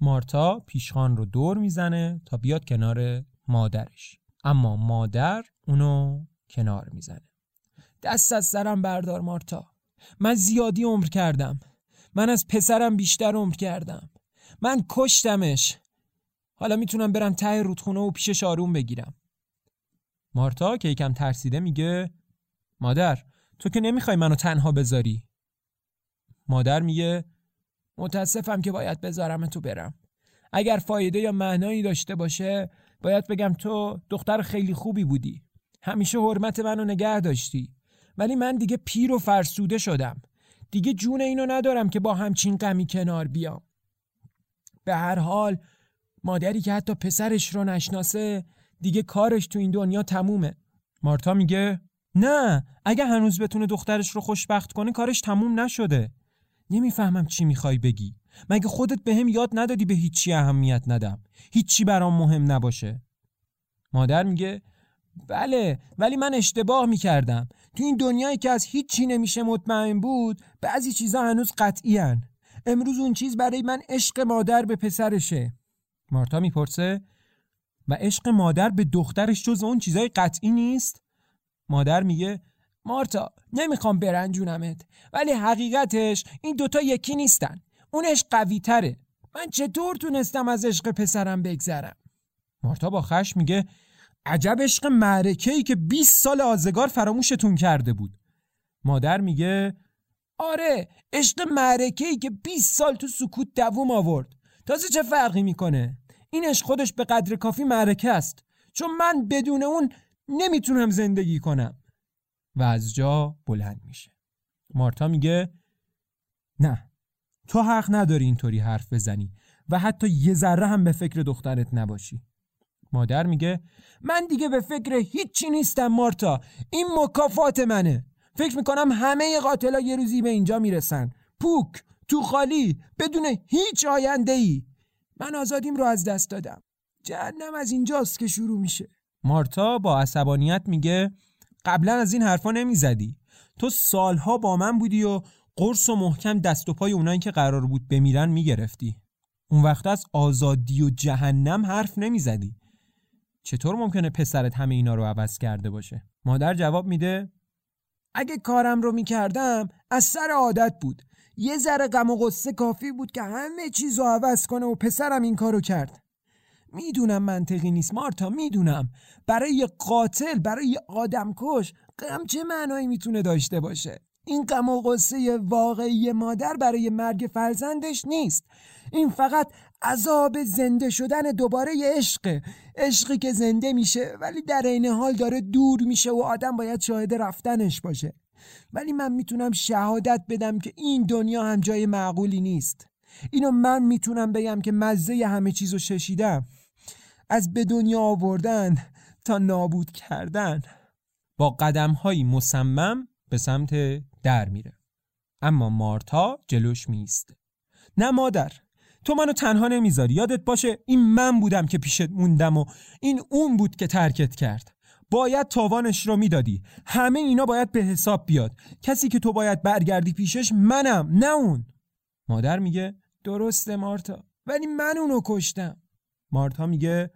A: مارتا پیشخان رو دور می‌زنه تا بیاد کنار مادرش. اما مادر اونو کنار می‌زنه. دست از سرم بردار مارتا. من زیادی عمر کردم. من از پسرم بیشتر عمر کردم. من کشتمش. حالا می‌تونم برم ته رودخونه و پیشش آروم بگیرم. مارتا که یکم ترسیده میگه مادر تو که نمی‌خوای منو تنها بذاری؟ مادر میگه متاسفم که باید بذارم تو برم. اگر فایده یا معنایی داشته باشه باید بگم تو دختر خیلی خوبی بودی. همیشه حرمت منو نگه داشتی. ولی من دیگه پیر و فرسوده شدم. دیگه جون اینو ندارم که با همچین غمی کنار بیام.
B: به هر حال مادری که حتی پسرش رو نشناسه دیگه کارش تو این دنیا تمومه.
A: مارتا میگه نه اگه هنوز بتونه دخترش رو خوشبخت کنه کارش تموم نشده. نمی‌فهمم چی می‌خوای بگی. مگه خودت به هم یاد ندادی به هیچی اهمیت ندم؟ هیچی برام مهم نباشه. مادر میگه
B: بله ولی من اشتباه می‌کردم. تو این دنیایی که از هیچی نمیشه مطمئن بود بعضی چیزا هنوز قطعی هن. امروز اون چیز برای من عشق مادر به پسرشه.
A: مارتا می‌پرسه و عشق مادر به دخترش جز اون چیزای قطعی نیست؟
B: مادر میگه مارتا نمی‌خوام برنجونمت ولی حقیقتش این دوتا یکی نیستن. اون عشق قوی تره من چطور تونستم از عشق پسرم بگذرم؟
A: مارتا با خشم میگه عجب عشق معرکه ای که 20 سال آزگار فراموشتون کرده بود.
B: مادر میگه آره عشق معرکه ای که 20 سال تو سکوت دووم آورد. تازه چه فرقی می‌کنه؟ این عشق خودش به قدر کافی معرکه است. چون من بدون اون نمی‌تونم زندگی کنم.
A: و از جا بلند میشه. مارتا میگه نه تو حق نداری اینطوری حرف بزنی و حتی یه ذره هم به فکر دخترت نباشی.
B: مادر میگه من دیگه به فکر هیچی نیستم مارتا. این مکافات منه. فکر می‌کنم همه قاتلا یه روزی به اینجا می‌رسن. پوک! تو خالی بدون هیچ آینده ای من آزادیم رو از دست دادم. جهنم از اینجاست که شروع میشه.
A: مارتا با عصبانیت میگه قبلا از این حرفا نمی‌زدی. تو سالها با من بودی و قرص و محکم دست و پای اونایی که قرار بود بمیرن می‌گرفتی. اون وقت از آزادی و جهنم حرف نمی‌زدی. چطور ممکنه پسرت همه اینا رو عوض کرده باشه؟
B: مادر جواب میده اگه کارم رو می‌کردم از سر عادت بود. یه ذره غم و غصه کافی بود که همه چیز رو عوض کنه و پسرم این کارو کرد. می‌دونم منطقی نیست مارتا می‌دونم. برای قاتل برای یه آدمکش غم چه معنایی می‌تونه داشته باشه؟ این غم و غصه واقعی مادر برای مرگ فرزندش نیست. این فقط عذاب زنده شدن دوباره یه عشقه عشقی که زنده میشه ولی در عین حال داره دور میشه و آدم باید شاهد رفتنش باشه. ولی من می‌تونم شهادت بدم که این دنیا هم جای معقولی نیست. اینو من می‌تونم بگم که مزه همه چیزو ششیدم. از به دنیا آوردن تا نابود کردن.
A: با قدم های مصمم به سمت در میره. اما مارتا جلوش میسته نه مادر تو منو تنها نمی‌ذاری. یادت باشه این من بودم که پیشت موندم و این اون بود که ترکت کرد. باید تاوانش رو می‌دادی. همه اینا باید به حساب بیاد. کسی که تو باید برگردی پیشش منم نه اون. مادر میگه
B: درسته مارتا ولی من اونو کشتم.
A: مارتا میگه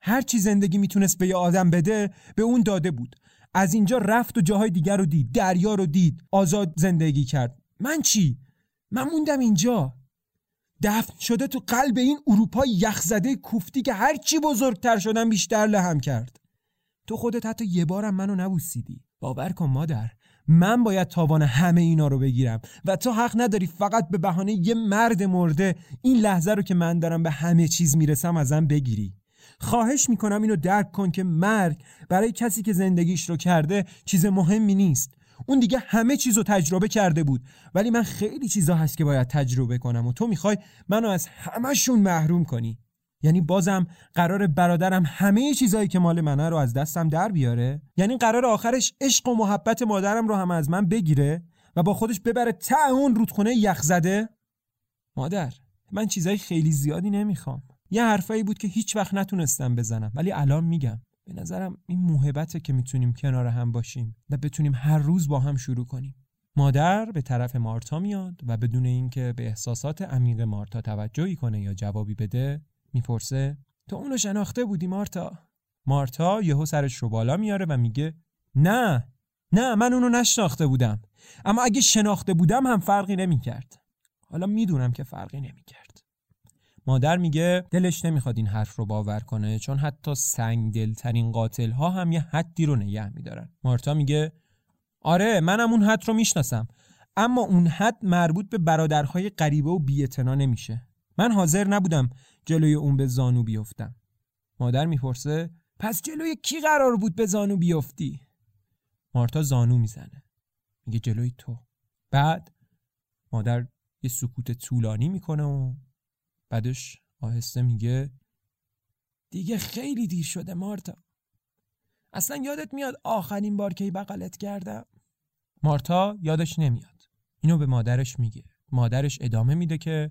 A: هر چی زندگی می‌تونست به یه آدم بده به اون داده بود. از اینجا رفت و جاهای دیگر رو دید دریا رو دید آزاد زندگی کرد. من چی؟ من موندم اینجا. دفن شده تو قلب این اروپا یخزده کوفتی که هر چی بزرگتر شدن بیشتر لهم کرد. تو خودت حتی یه بارم منو نبوسیدی. باور کن مادر من باید تاوان همه اینا رو بگیرم و تو حق نداری فقط به بهانه یه مرد مرده این لحظه رو که من دارم به همه چیز می‌رسم ازم بگیری. خواهش می‌کنم اینو درک کن که مرگ برای کسی که زندگیش رو کرده چیز مهمی نیست. اون دیگه همه چیز رو تجربه کرده بود. ولی من خیلی چیزا هست که باید تجربه کنم و تو می‌خوای منو از همشون محروم کنی. یعنی بازم قرار برادرم همه چیزایی که مال منه رو از دستم در بیاره؟ یعنی قرار آخرش عشق و محبت مادرم رو هم از من بگیره و با خودش ببره تا اون رودخونه یخ زده؟ مادر من چیزای خیلی زیادی نمی‌خوام. یه حرفایی بود که هیچ وقت نتونستم بزنم ولی الان میگم. به نظرم این موهبته که می‌تونیم کنار هم باشیم و بتونیم هر روز با هم شروع کنیم. مادر به طرف مارتا میاد و بدون اینکه به احساسات عمیق مارتا توجهی کنه یا جوابی بده می‌پرسه تو اونو شناخته بودی مارتا؟ مارتا یهو سرش رو بالا میاره و میگه نه نه من اونو نشناخته بودم. اما اگه شناخته بودم هم فرقی نمی‌کرد. حالا می‌دونم که فرقی نمی‌کرد. مادر میگه دلش نمی‌خواد این حرف رو باور کنه چون حتی سنگ دلترین قاتل ها هم یه حدی رو نگه میدارن. مارتا میگه آره منم اون حد رو می‌شناسم. اما اون حد مربوط به برادرهای غریبه و بی‌اعتنا نمیشه. من حاضر نبودم جلوی اون به زانو بیفتم. مادر می‌پرسه
B: پس جلوی کی قرار بود به زانو بیفتی؟
A: مارتا زانو می‌زنه. میگه جلوی تو. بعد مادر یه سکوت طولانی می‌کنه و بعدش آهسته میگه
B: دیگه خیلی دیر شده مارتا. اصلا یادت میاد آخرین بار که بغلت کردم؟
A: مارتا یادش نمیاد. اینو به مادرش میگه. مادرش ادامه میده که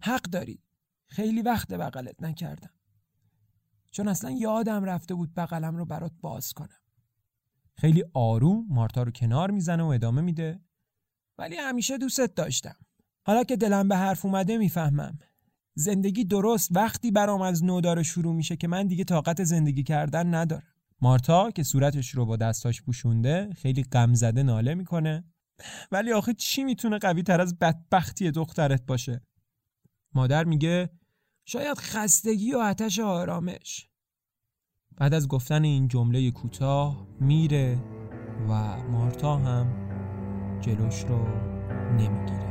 B: حق داری خیلی وقت بغلت نکردم. چون اصلا یادم رفته بود بغلم رو برات باز کنم.
A: خیلی آروم مارتا رو کنار می‌زنه و ادامه میده.
B: ولی همیشه دوستت داشتم. حالا که دلم به حرف اومده می‌فهمم. زندگی درست وقتی برام از نو داره شروع میشه که من دیگه طاقت زندگی کردن ندارم.
A: مارتا که صورتش رو با دستاش پوشونده خیلی غم زده ناله می‌کنه. ولی آخه چی می‌تونه قوی تر از بدبختی دخترت باشه؟ مادر میگه
B: شاید خستگی و آتش آرامش.
A: بعد از گفتن این جمله کوتاه میره و مارتا هم جلوش رو نمی‌گیره.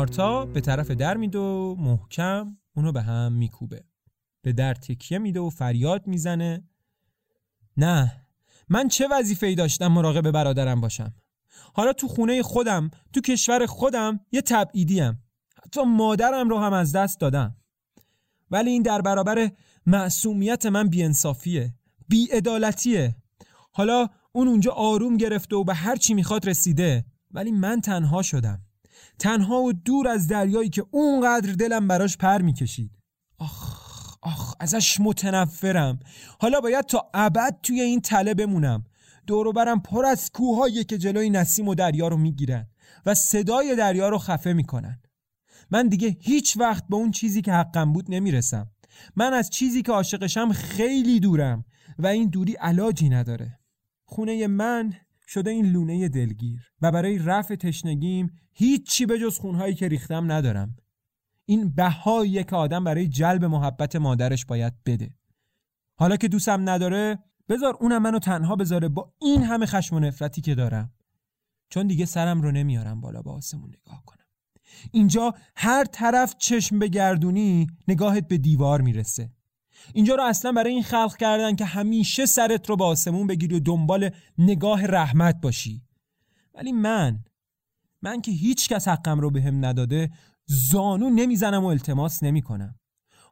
A: مارتا به طرف در میده و محکم اونو به هم میکوبه. به در تکیه میده و فریاد می‌زنه. نه من چه وظیفه ای داشتم مراقب برادرم باشم؟ حالا تو خونه خودم تو کشور خودم یه تبعیدیم. حتی مادرم رو هم از دست دادم. ولی این در برابر معصومیت من بیانصافیه بیعدالتیه. حالا اون اونجا آروم گرفته و به هر چی می‌خواد رسیده. ولی من تنها شدم. تنها و دور از دریایی که اونقدر دلم براش پر می‌کشید. آخ آخ ازش متنفرم. حالا باید تا ابد توی این تله بمونم. دورو برم پر از کوههایی که جلوی نسیم و دریا رو می‌گیرن و صدای دریا رو خفه می‌کنن. من دیگه هیچ وقت به اون چیزی که حقم بود نمی‌رسم. من از چیزی که عاشقشم خیلی دورم و این دوری علاجی نداره. خونه من شده این لونه دلگیر و برای رفع تشنگیم هیچی به جز خونهایی که ریختم ندارم. این بهاییه که آدم برای جلب محبت مادرش باید بده. حالا که دوستم نداره بذار اونم منو تنها بذاره با این همه خشم و نفرتی که دارم. چون دیگه سرم رو نمیارم بالا با آسمون نگاه کنم. اینجا هر طرف چشم به گردونی نگاهت به دیوار می‌رسه. اینجا رو اصلا برای این خلق کردن که همیشه سرت رو با آسمون بگیری و دنبال نگاه رحمت باشی. ولی من من که هیچ کس حقم رو بهم نداده زانو نمی‌زنم و التماس نمی‌کنم.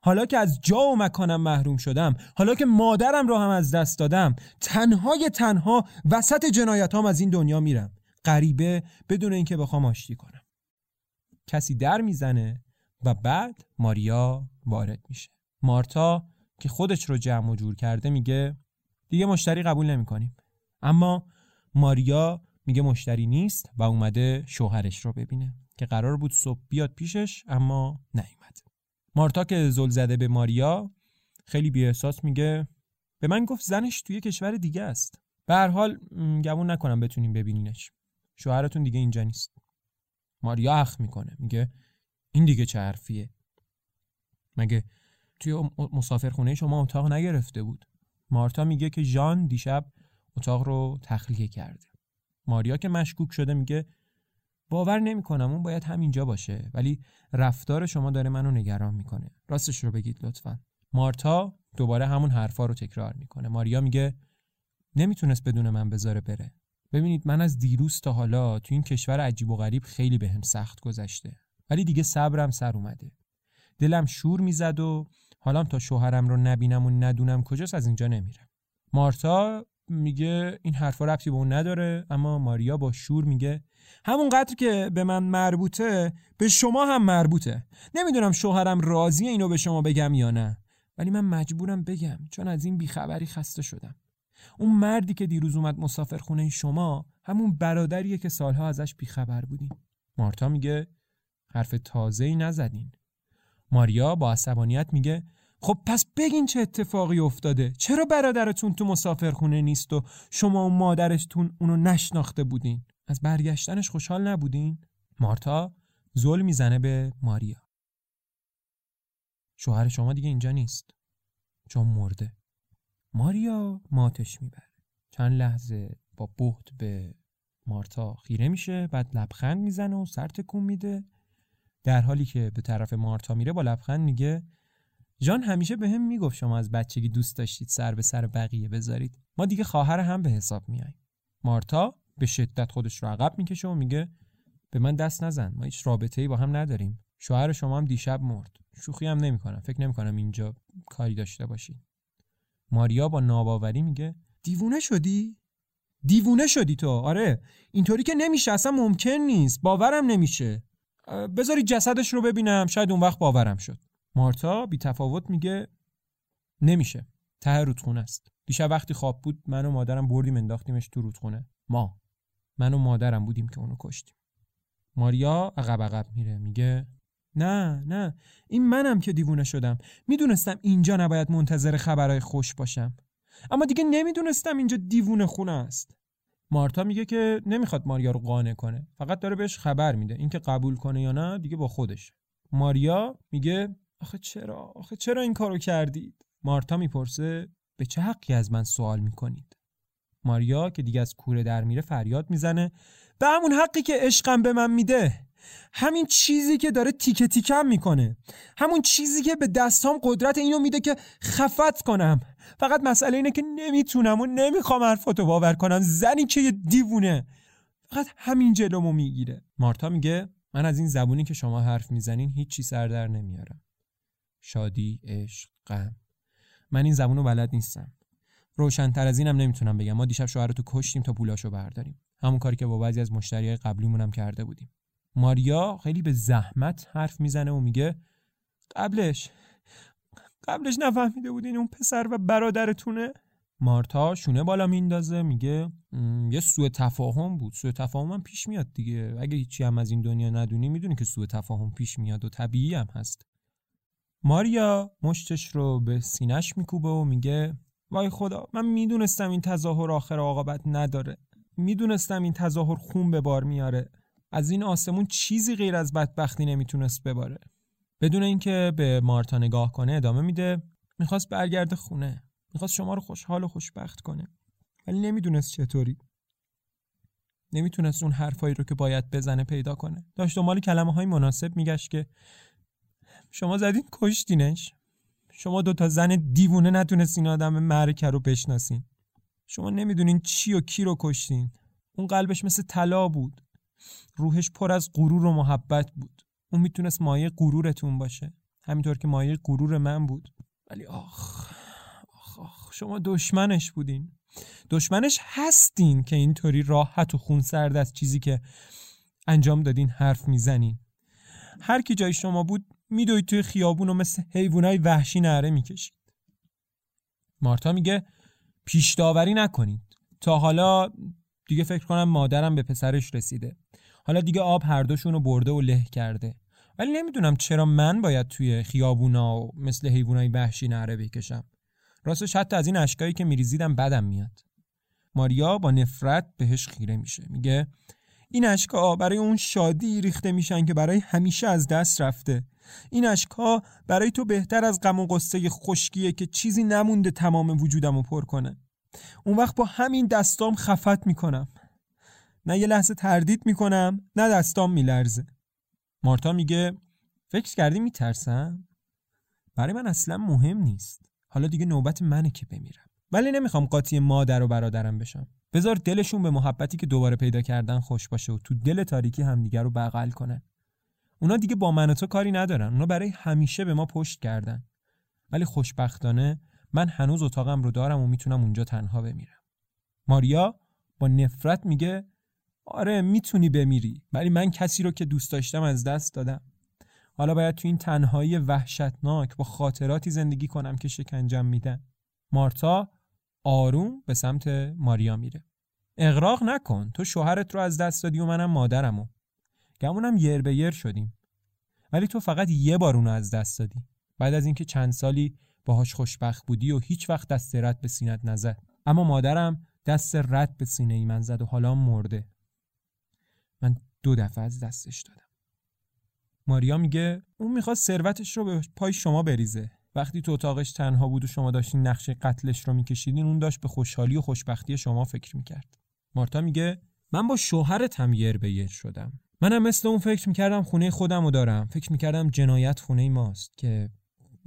A: حالا که از جا و مکانم محروم شدم حالا که مادرم رو هم از دست دادم تنهای تنها وسط جنایتام از این دنیا میرم. غریبه بدون اینکه بخوام آشتی کنم. کسی در می‌زنه و بعد ماریا وارد میشه. مارتا که خودش رو جمع و جور کرده میگه دیگه مشتری قبول نمی‌کنیم. اما ماریا میگه مشتری نیست و اومده شوهرش رو ببینه که قرار بود صبح بیاد پیشش اما نیومد. مارتا که زل زده به ماریا خیلی بی احساس میگه به من گفت زنش توی کشور دیگه است. به هر حال گمون نکنم بتونیم ببینینش. شوهرتون دیگه اینجا نیست. ماریا اخ می‌کنه میگه این دیگه چه حرفیه؟ مگه توی مسافرخونه شما اتاق نگرفته بود. مارتا میگه که ژان دیشب اتاق رو تخلیه کرده. ماریا که مشکوک شده میگه باور نمی‌کنم اون باید همینجا باشه ولی رفتار شما داره منو نگران می‌کنه. راستش رو بگید لطفا. مارتا دوباره همون حرفا رو تکرار می‌کنه. ماریا میگه نمی‌تونست بدون من بذاره بره. ببینید من از دیروز تا حالا تو این کشور عجیب و غریب خیلی بهم به سخت گذشته. ولی دیگه صبرم سر اومده. دلم شور می‌زد و حالا تا شوهرم رو نبینم و ندونم کجاست از اینجا نمیرم. مارتا میگه این حرفا ربطی به اون نداره اما ماریا با شور میگه همون قدر که به من مربوطه به شما هم مربوطه. نمی‌دونم شوهرم راضیه اینو به شما بگم یا نه ولی من مجبورم بگم چون از این بیخبری خسته شدم.
B: اون مردی که دیروز اومد مسافر خونه شما همون برادریه که سالها ازش بیخبر بودین
A: مارتا میگه حرف تازه ای نزدین. ماریا با عصبانیت میگه
B: خب پس بگین چه اتفاقی افتاده. چرا برادرتون تو مسافرخونه نیست و شما و مادرشتون اونو نشناخته بودین؟ از برگشتنش خوشحال نبودین؟
A: مارتا زل می‌زنه به ماریا. شوهر شما دیگه اینجا نیست. چون مرده. ماریا ماتش می‌بره. چند لحظه با بهت به مارتا خیره میشه بعد لبخند می‌زنه و سر تکون میده. در حالی که به طرف مارتا میره با لبخند میگه جان همیشه به هم می‌گفت شما از بچگی دوست داشتید سر به سر بقیه بذارید. ما دیگه خواهر هم به حساب میاییم. مارتا به شدت خودش رو عقب می‌کشه و میگه به من دست نزن ما هیچ رابطه ای با هم نداریم. شوهر شما هم دیشب مرد. شوخی هم نمی‌کنم فکر نمی‌کنم اینجا کاری داشته باشی ماریا با ناباوری میگه
B: دیوونه شدی؟ دیوونه شدی تو؟ آره اینطوری که نمیشه اصلا ممکن نیست. باورم نمیشه. بذاری جسدش رو ببینم. شاید اون وقت باورم شد.
A: مارتا بی تفاوت میگه نمیشه. ته رودخونه است. دیشب وقتی خواب بود من و مادرم بردیم انداختیمش تو رودخونه. ما. من و مادرم بودیم که اونو کشتیم. ماریا عقب عقب میره میگه
B: نه نه. این منم که دیوونه شدم. می‌دونستم اینجا نباید منتظر خبرهای خوش باشم. اما دیگه نمی‌دونستم اینجا دیوونه خونه است.
A: مارتا میگه که نمی‌خواد ماریا رو قانع کنه. فقط داره بهش خبر میده. اینکه قبول کنه یا نه دیگه با خودش. ماریا میگه
B: آخه چرا؟ آخه چرا این کارو کردید؟
A: مارتا می‌پرسه به چه حقی از من سوال می‌کنید؟ ماریا که دیگه از کوره در میره فریاد می‌زنه
B: به همون حقی که عشقم به من میده. همین چیزی که داره تیکه تیکم می‌کنه. همون چیزی که به دستام قدرت اینو میده که خفت کنم. فقط مسئله اینه که نمی‌تونم و نمی‌خوام حرفاتو باور کنم. زنی که یه دیوونه. فقط همین جلومو می‌گیره.
A: مارتا میگه من از این زبونی که شما حرف می‌زنین هیچی سر در نمیارم. شادی عشق غم. من این زبونو بلد نیستم. روشنتر از اینم نمی‌تونم بگم. ما دیشب شوهر تو کشتیم تا پولاشو برداریم. همون کاری که با بعضی از مشتریای قبلیمون هم کرده بودیم. ماریا خیلی به زحمت حرف می‌زنه و میگه
B: قبلش قبلش نفهمیده بودین اون پسر و برادرتونه؟
A: مارتا شونه بالا میندازه میگه یه سوء تفاهم بود سوء تفاهم هم پیش میاد دیگه. اگه هیچی هم از این دنیا ندونی می‌دونی که سوء تفاهم پیش میاد و طبیعی هم هست. ماریا مشتش رو به سینش میکوبه و میگه
B: وای خدا من می‌دونستم این تظاهر آخر عاقبت نداره. می‌دونستم این تظاهر خون به بار میاره. از این آسمون چیزی غیر از بدبختی نمی‌تونست بباره.
A: بدون اینکه به مارتا نگاه کنه ادامه میده می‌خواست برگرده خونه. می‌خواست شما رو خوشحال و خوشبخت کنه. ولی نمی‌دونست چطوری. نمی‌تونست اون حرفایی رو که باید بزنه پیدا کنه. داشت دنبال کلمه های مناسب میگشت که
B: شما زدین کشتینش. شما دوتا زن دیوونه نتونستین آدم مرکه رو بشناسین. شما نمی‌دونین چی و کی رو کشتین. اون قلبش مثل طلا بود. روحش پر از غرور و محبت بود. اون می‌تونست مایه غرورتون باشه. همینطور که مایه غرور من بود. ولی آخ آخ آخ شما دشمنش بودین. دشمنش هستین که اینطوری راحت و خون سرد از چیزی که انجام دادین حرف می‌زنین. هر کی جای شما بود میدوید توی خیابون و مثل حیوانای وحشی نره می‌کشید.
A: مارتا میگه پیش داوری نکنید. تا حالا دیگه فکر کنم مادرم به پسرش رسیده. حالا دیگه آب هر دوشون رو برده و له کرده. ولی نمی‌دونم چرا من باید توی خیابونا و مثل حیوانای وحشی نره بکشم. راستش حتی از این اشکایی که میریزیدم بدم میاد. ماریا با نفرت بهش خیره میشه. میگه
B: این اشکا برای اون شادی ریخته میشن که برای همیشه از دست رفته. این اشکا برای تو بهتر از غم و قصه خشکیه که چیزی نمونده تمام وجودم رو پر کنه. اون وقت با همین دستام خفت می‌کنم. نه یه لحظه تردید می‌کنم نه دستام میلرزه.
A: مارتا میگه فکر کردی میترسم؟ برای من اصلا مهم نیست. حالا دیگه نوبت منه که بمیرم. ولی نمی‌خوام قاطی مادر و برادرم بشم. بذار دلشون به محبتی که دوباره پیدا کردن خوش باشه و تو دل تاریکی همدیگر رو بغل کنن اونا دیگه با من و تو کاری ندارن. اونا برای همیشه به ما پشت کردن. ولی خوشبختانه من هنوز اتاقم رو دارم و می‌تونم اونجا تنها بمیرم. ماریا با نفرت میگه
B: آره می‌تونی بمیری ولی من کسی رو که دوست داشتم از دست دادم. حالا باید تو این تنهایی وحشتناک با خاطراتی زندگی کنم که شکنجم میدن.
A: مارتا آروم به سمت ماریا میره. اغراق نکن تو شوهرت رو از دست دادی و منم مادرمو. گمونم یر به یر شدیم. ولی تو فقط یه بار اونو از دست دادی. بعد از اینکه چند سالی باهاش خوشبخت بودی و هیچ وقت دست رد به سینت نزد. اما مادرم دست رد به سینه ای من زد و حالا مرده. من دو دفعه از دستش دادم. ماریا میگه اون می‌خواد ثروتش رو به پای شما بریزه. وقتی تو اتاقش تنها بود و شما داشتین نقشه قتلش رو میکشیدین اون داشت به خوشحالی و خوشبختی شما فکر می‌کرد. مارتا میگه من با شوهرت هم یر به یر شدم. منم مثل اون فکر می‌کردم خونه خودم رو دارم. فکر می‌کردم جنایت خونه ماست که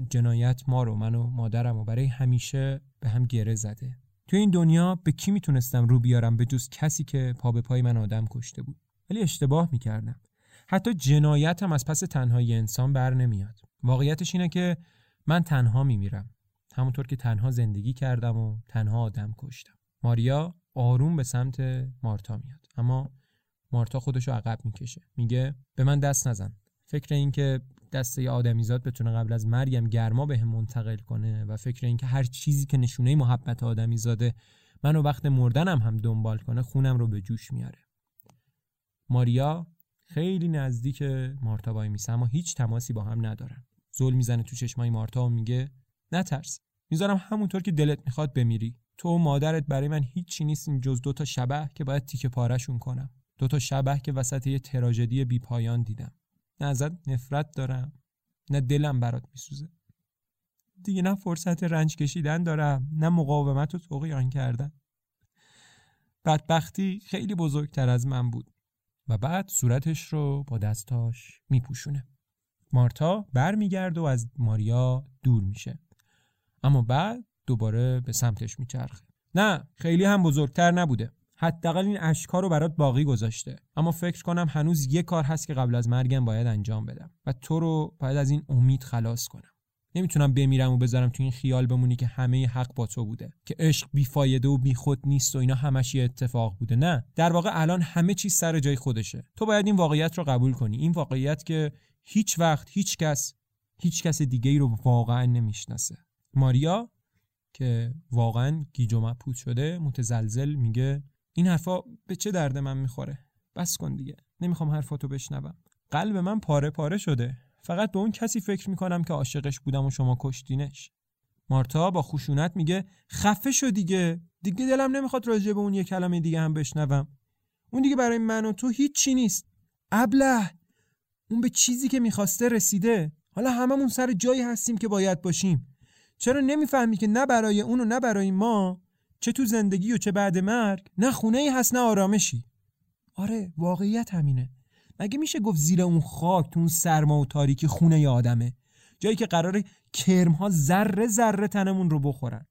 A: جنایت ما رو من و مادرم و برای همیشه به هم گره زده. تو این دنیا به کی می‌تونستم رو بیارم به جز کسی که پا به پای من آدم کشته بود؟ ولی اشتباه می‌کردم. حتی جنایت هم از پس تنهایی انسان بر نمیاد. واقعیتش اینه که من تنها میمیرم. همونطور که تنها زندگی کردم و تنها آدم کشتم. ماریا آروم به سمت مارتا میاد. اما مارتا خودشو عقب می‌کشه. میگه به من دست نزن. فکر این که دست یه آدمیزاد بتونه قبل از مرگم گرما به هم منتقل کنه و فکر این که هر چیزی که نشونه محبت آدمیزاده منو وقت مردنم هم دنبال کنه خونم رو به جوش میاره. ماریا خیلی نزدیک مارتا وای میسه اما هیچ تماسی با هم ندارن. زل می‌زنه تو چشمای مارتا و میگه نترس می‌ذارم همونطور که دلت می‌خواد بمیری. تو و مادرت برای من هیچی نیستین جز دوتا شبه که باید تیکه پارشون کنم. دوتا شبه که وسط یه تراژدی بی پایان دیدم. نه ازت نفرت دارم نه دلم برات میسوزه. دیگه نه فرصت رنج کشیدن دارم نه مقاومت و توقیان کردن. بدبختی خیلی بزرگتر از من بود. و بعد صورتش رو با دستاش میپوشونه. مارتا برمیگرد و از ماریا دور میشه. اما بعد دوباره به سمتش میچرخه. نه خیلی هم بزرگتر نبوده. حداقل این اشکا رو برات باقی گذاشته. اما فکر کنم هنوز یه کار هست که قبل از مرگم باید انجام بدم. و تو رو باید از این امید خلاص کنم. نمی‌تونم بمیرم و بذارم تو این خیال بمونی که همه حق با تو بوده که عشق بیفایده و بیخود نیست و اینا همش یه اتفاق بوده. نه در واقع الان همه چیز سر جای خودشه. تو باید این واقعیت رو قبول کنی. این واقعیت که هیچ وقت هیچ کس هیچ کس دیگه ای رو واقعا نمی‌شناسه. ماریا که واقعا گیج و مبهوت شده متزلزل میگه این حرفا به چه درد من می‌خوره؟ بس کن دیگه. نمی‌خوام حرفاتو بشنوم. قلب من پاره پاره شده. فقط به اون کسی فکر می‌کنم که عاشقش بودم و شما کشتینش. مارتا با خشونت میگه خفه شو دیگه. دیگه دلم نمی‌خواد راجع به اون یه کلمه دیگه هم بشنوم. اون دیگه برای من و تو هیچی نیست. ابله! اون به چیزی که می‌خواسته رسیده. حالا هممون سر جایی هستیم که باید باشیم. چرا نمی‌فهمی که نه برای اون و نه برای ما چه تو زندگی و چه بعد مرگ نه خونه هست نه آرامشی. آره واقعیت همینه. مگه میشه گفت زیر اون خاک تو اون سرما و تاریکی خونه ی آدمه؟ جایی که قرار کرمها ذره ذره تنمون رو بخورن.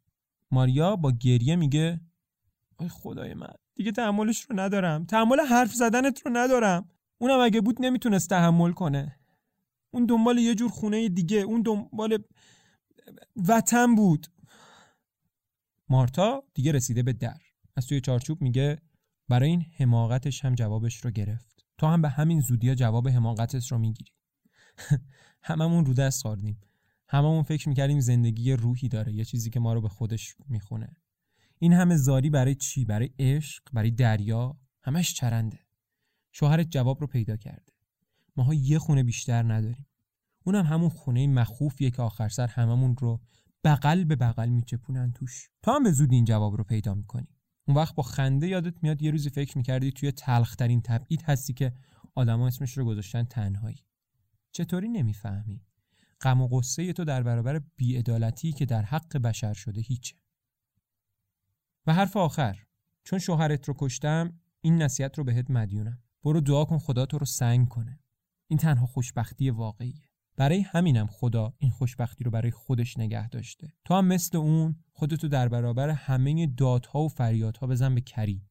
A: ماریا با گریه میگه ای خدای من دیگه تحملش رو ندارم. تحمل حرف زدنت رو ندارم. اونم اگه بود نمی‌تونست تحمل کنه. اون دنبال یه جور خونه دیگه اون دنبال وطن بود. مارتا دیگه رسیده به در. از توی چارچوب میگه برای این حماقتش هم جوابش رو گرفت. تو هم به همین زودیا جواب حماقتش رو می‌گیری. هممون رو دست خواردیم هممون فکر می‌کردیم زندگی روحی داره یه چیزی که ما رو به خودش می‌خونه. این همه زاری برای چی؟ برای عشق برای دریا؟ همش چرنده. شوهرت جواب رو پیدا کرده. ماها یه خونه بیشتر نداریم. اونم همون خونه مخوفیه که آخر سر هممون رو بغل به بغل میچپونن توش. تا هم به زودی این جواب رو پیدا می‌کنی اون وقت با خنده یادت میاد یه روزی فکر می‌کردی توی تلخترین تبعید هستی که آدما اسمش رو گذاشتن تنهایی. چطوری نمی‌فهمی؟ غم و غصه تو در برابر بیعدالتی که در حق بشر شده هیچه. و حرف آخر چون شوهرت رو کشتم این نصیحت رو بهت مدیونم. برو دعا کن خدا تو رو سنگ کنه. این تنها خوشبختی واقعیه. برای همینم خدا این خوشبختی رو برای خودش نگه داشته. تو هم مثل اون خودتو در برابر همه دادها و فریادها بزن به کری.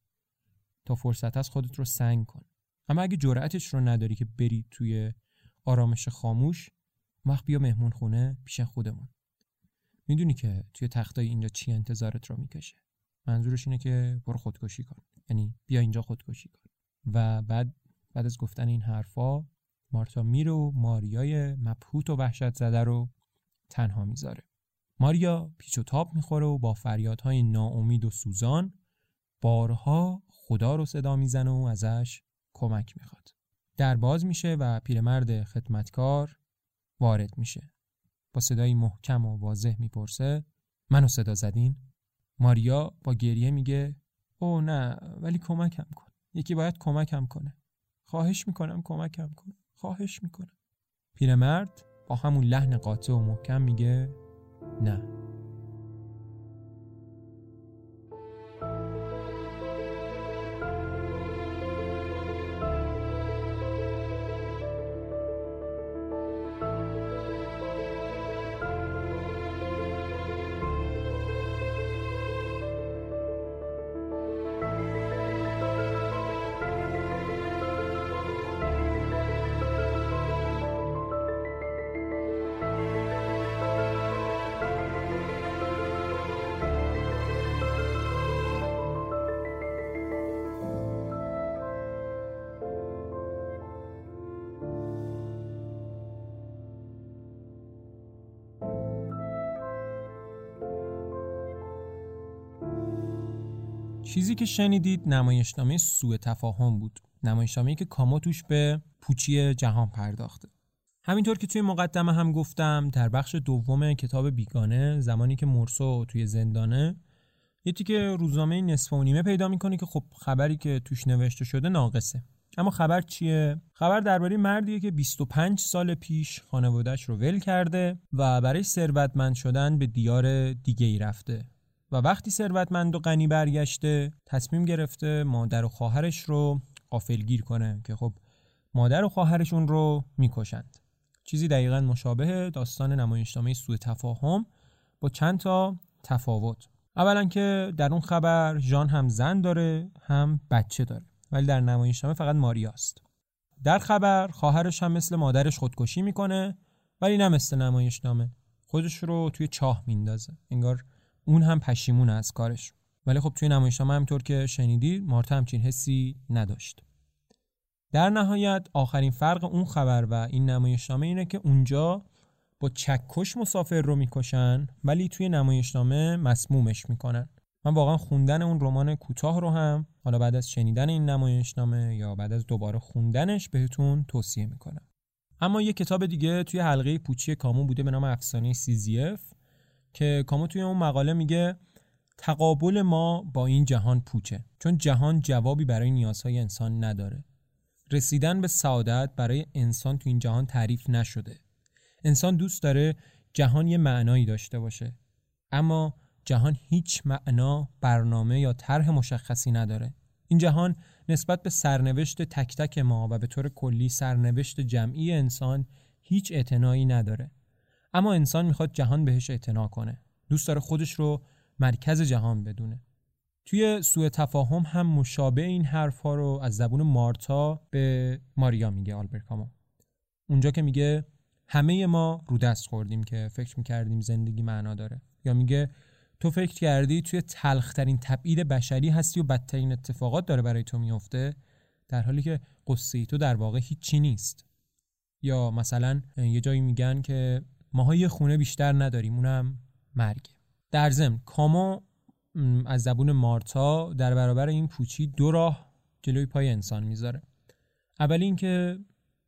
A: تا فرصت از خودت رو سنگ کن. اما اگه جرأتش رو نداری که بری توی آرامش خاموش وقت بیا مهمون خونه پیش خودمون. می‌دونی که توی تختای اینجا چی انتظارت رو می‌کشه. منظورش اینه که برو خودکشی کن. یعنی بیا اینجا خودکشی کن. و بعد بعد از گفتن این حرفا مارتا میره و ماریای مبهوت و وحشت زده رو تنها می‌ذاره ماریا پیچ و تاب می‌خوره و با فریادهای ناامید و سوزان بارها خدا رو صدا می‌زنه و ازش کمک می‌خواد. در باز میشه و پیرمرد خدمتکار وارد میشه. با صدایی محکم و واضح می‌پرسه منو صدا زدین؟ ماریا با گریه میگه او نه ولی کمکم کن. یکی باید کمکم کنه. خواهش می‌کنم کمکم کن. خواهش می‌کنم. پیرمرد با همون لحن قاطع و محکم میگه نه چیزی که شنیدید نمایشنامه سوء تفاهم بود. نمایشنامه‌ای که کامو توش به پوچی جهان پرداخته. همینطور که توی مقدمه هم گفتم در بخش دوم کتاب بیگانه زمانی که مرسو توی زندانه یه تیکه روزنامه نصف و نیمه پیدا می‌کنه که خب خبری که توش نوشته شده ناقصه. اما خبر چیه؟ خبر درباره مردیه که 25 سال پیش خانوادهش رو ول کرده و برای ثروتمند شدن به دیار دیگه ای رفته. و وقتی ثروتمند و غنی برگشته تصمیم گرفته مادر و خواهرش رو قافلگیر کنه که خب مادر و خواهرشون رو می‌کشند. چیزی دقیقا مشابه داستان نمایشنامه سوء تفاهم با چند تا تفاوت. اولا که در اون خبر ژان هم زن داره هم بچه داره ولی در نمایشنامه فقط ماریاست در خبر خواهرش هم مثل مادرش خودکشی می‌کنه ولی نه مثل نمایشنامه. خودش رو توی چاه میندازه. انگار اون هم پشیمون از کارش. ولی خب توی نمایشنامه همطور که شنیدید مارتا همچین حسی نداشت. در نهایت آخرین فرق اون خبر و این نمایشنامه اینه که اونجا با چکش مسافر رو می‌کشن ولی توی نمایشنامه مسمومش می‌کنن. من واقعا خوندن اون رمان کوتاه رو هم حالا بعد از شنیدن این نمایشنامه یا بعد از دوباره خوندنش بهتون توصیه می‌کنم. اما یه کتاب دیگه توی حلقه پوچی کامون بوده به نام افسانه سیزیف که کامو توی اون مقاله میگه تقابل ما با این جهان پوچه چون جهان جوابی برای نیازهای انسان نداره. رسیدن به سعادت برای انسان تو این جهان تعریف نشده. انسان دوست داره جهان یه معنایی داشته باشه اما جهان هیچ معنا برنامه یا طرح مشخصی نداره. این جهان نسبت به سرنوشت تک تک ما و به طور کلی سرنوشت جمعی انسان هیچ اعتنایی نداره. اما انسان می‌خواد جهان بهش اعتنا کنه. دوست داره خودش رو مرکز جهان بدونه. توی سوء تفاهم هم مشابه این حرفها رو از زبون مارتا به ماریا میگه آلبرت کامو. اونجا که میگه همه ما رو دست خوردیم که فکر می‌کردیم زندگی معنا داره. یا میگه تو فکر کردی توی تلخترین تبعید بشری هستی و بدترین اتفاقات داره برای تو میفته در حالی که قصه تو در واقع هیچی نیست. یا مثلا یه جایی میگن که ماها یه خونه بیشتر نداریم اونم مرگ. در ضمن کامو از زبون مارتا در برابر این پوچی دو راه جلوی پای انسان می‌ذاره. اول اینکه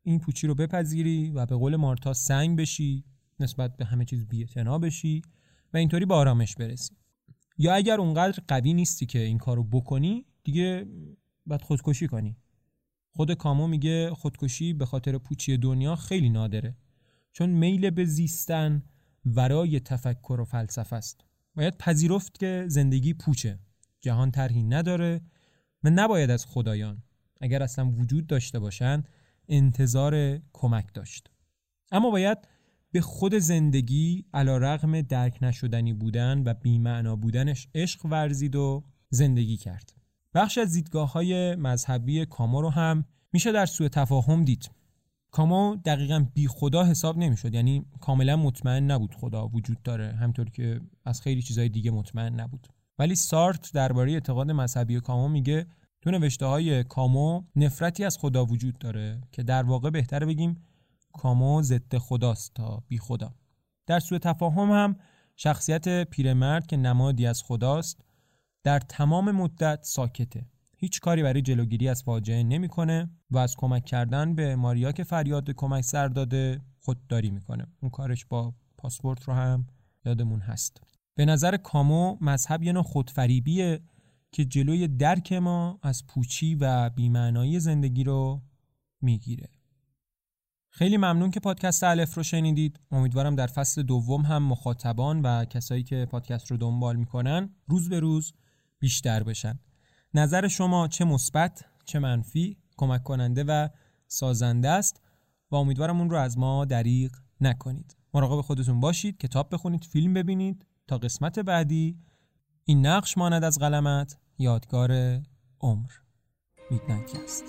A: این پوچی رو بپذیری و به قول مارتا سنگ بشی نسبت به همه چیز بی‌اعتنا بشی و اینطوری به آرامش برسی. یا اگر اونقدر قوی نیستی که این کارو بکنی دیگه باید خودکشی کنی. خود کامو میگه خودکشی به خاطر پوچی دنیا خیلی نادره. چون میل به زیستن ورای تفکر و فلسفه است. باید پذیرفت که زندگی پوچه جهان طرحی نداره و نباید از خدایان اگر اصلا وجود داشته باشند انتظار کمک داشت. اما باید به خود زندگی علا رغم درک نشدنی بودن و بیمعنا بودنش عشق ورزید و زندگی کرد. بخش از دیدگاه های مذهبی کامو رو هم میشه در سوء تفاهم دید. کامو دقیقا بی خدا حساب نمی‌شد. یعنی کاملا مطمئن نبود خدا وجود داره همطور که از خیلی چیزهای دیگه مطمئن نبود. ولی سارت درباره اعتقاد مذهبی کامو میگه تو نوشته های کامو نفرتی از خدا وجود داره که در واقع بهتره بگیم کامو ضد خداست تا بی خدا. در سوء تفاهم هم شخصیت پیرمرد که نمادی از خداست در تمام مدت ساکته. هیچ کاری برای جلوگیری از فاجعه نمی‌کنه و از کمک کردن به ماریا که فریاد کمک سر داده خودداری می‌کنه. اون کارش با پاسپورت رو هم یادمون هست. به نظر کامو مذهب یه نوع خودفریبیه که جلوی درک ما از پوچی و بیمعنایی زندگی رو می‌گیره. خیلی ممنون که پادکست الف رو شنیدید. امیدوارم در فصل دوم هم مخاطبان و کسایی که پادکست رو دنبال می‌کنن روز به روز بیشتر بشن. نظر شما چه مثبت چه منفی کمک کننده و سازنده است و امیدوارم اون رو از ما دریغ نکنید. مراقب خودتون باشید کتاب بخونید فیلم ببینید تا قسمت بعدی. این نقش ماند از قلمت. یادگار عمر. میدنایت است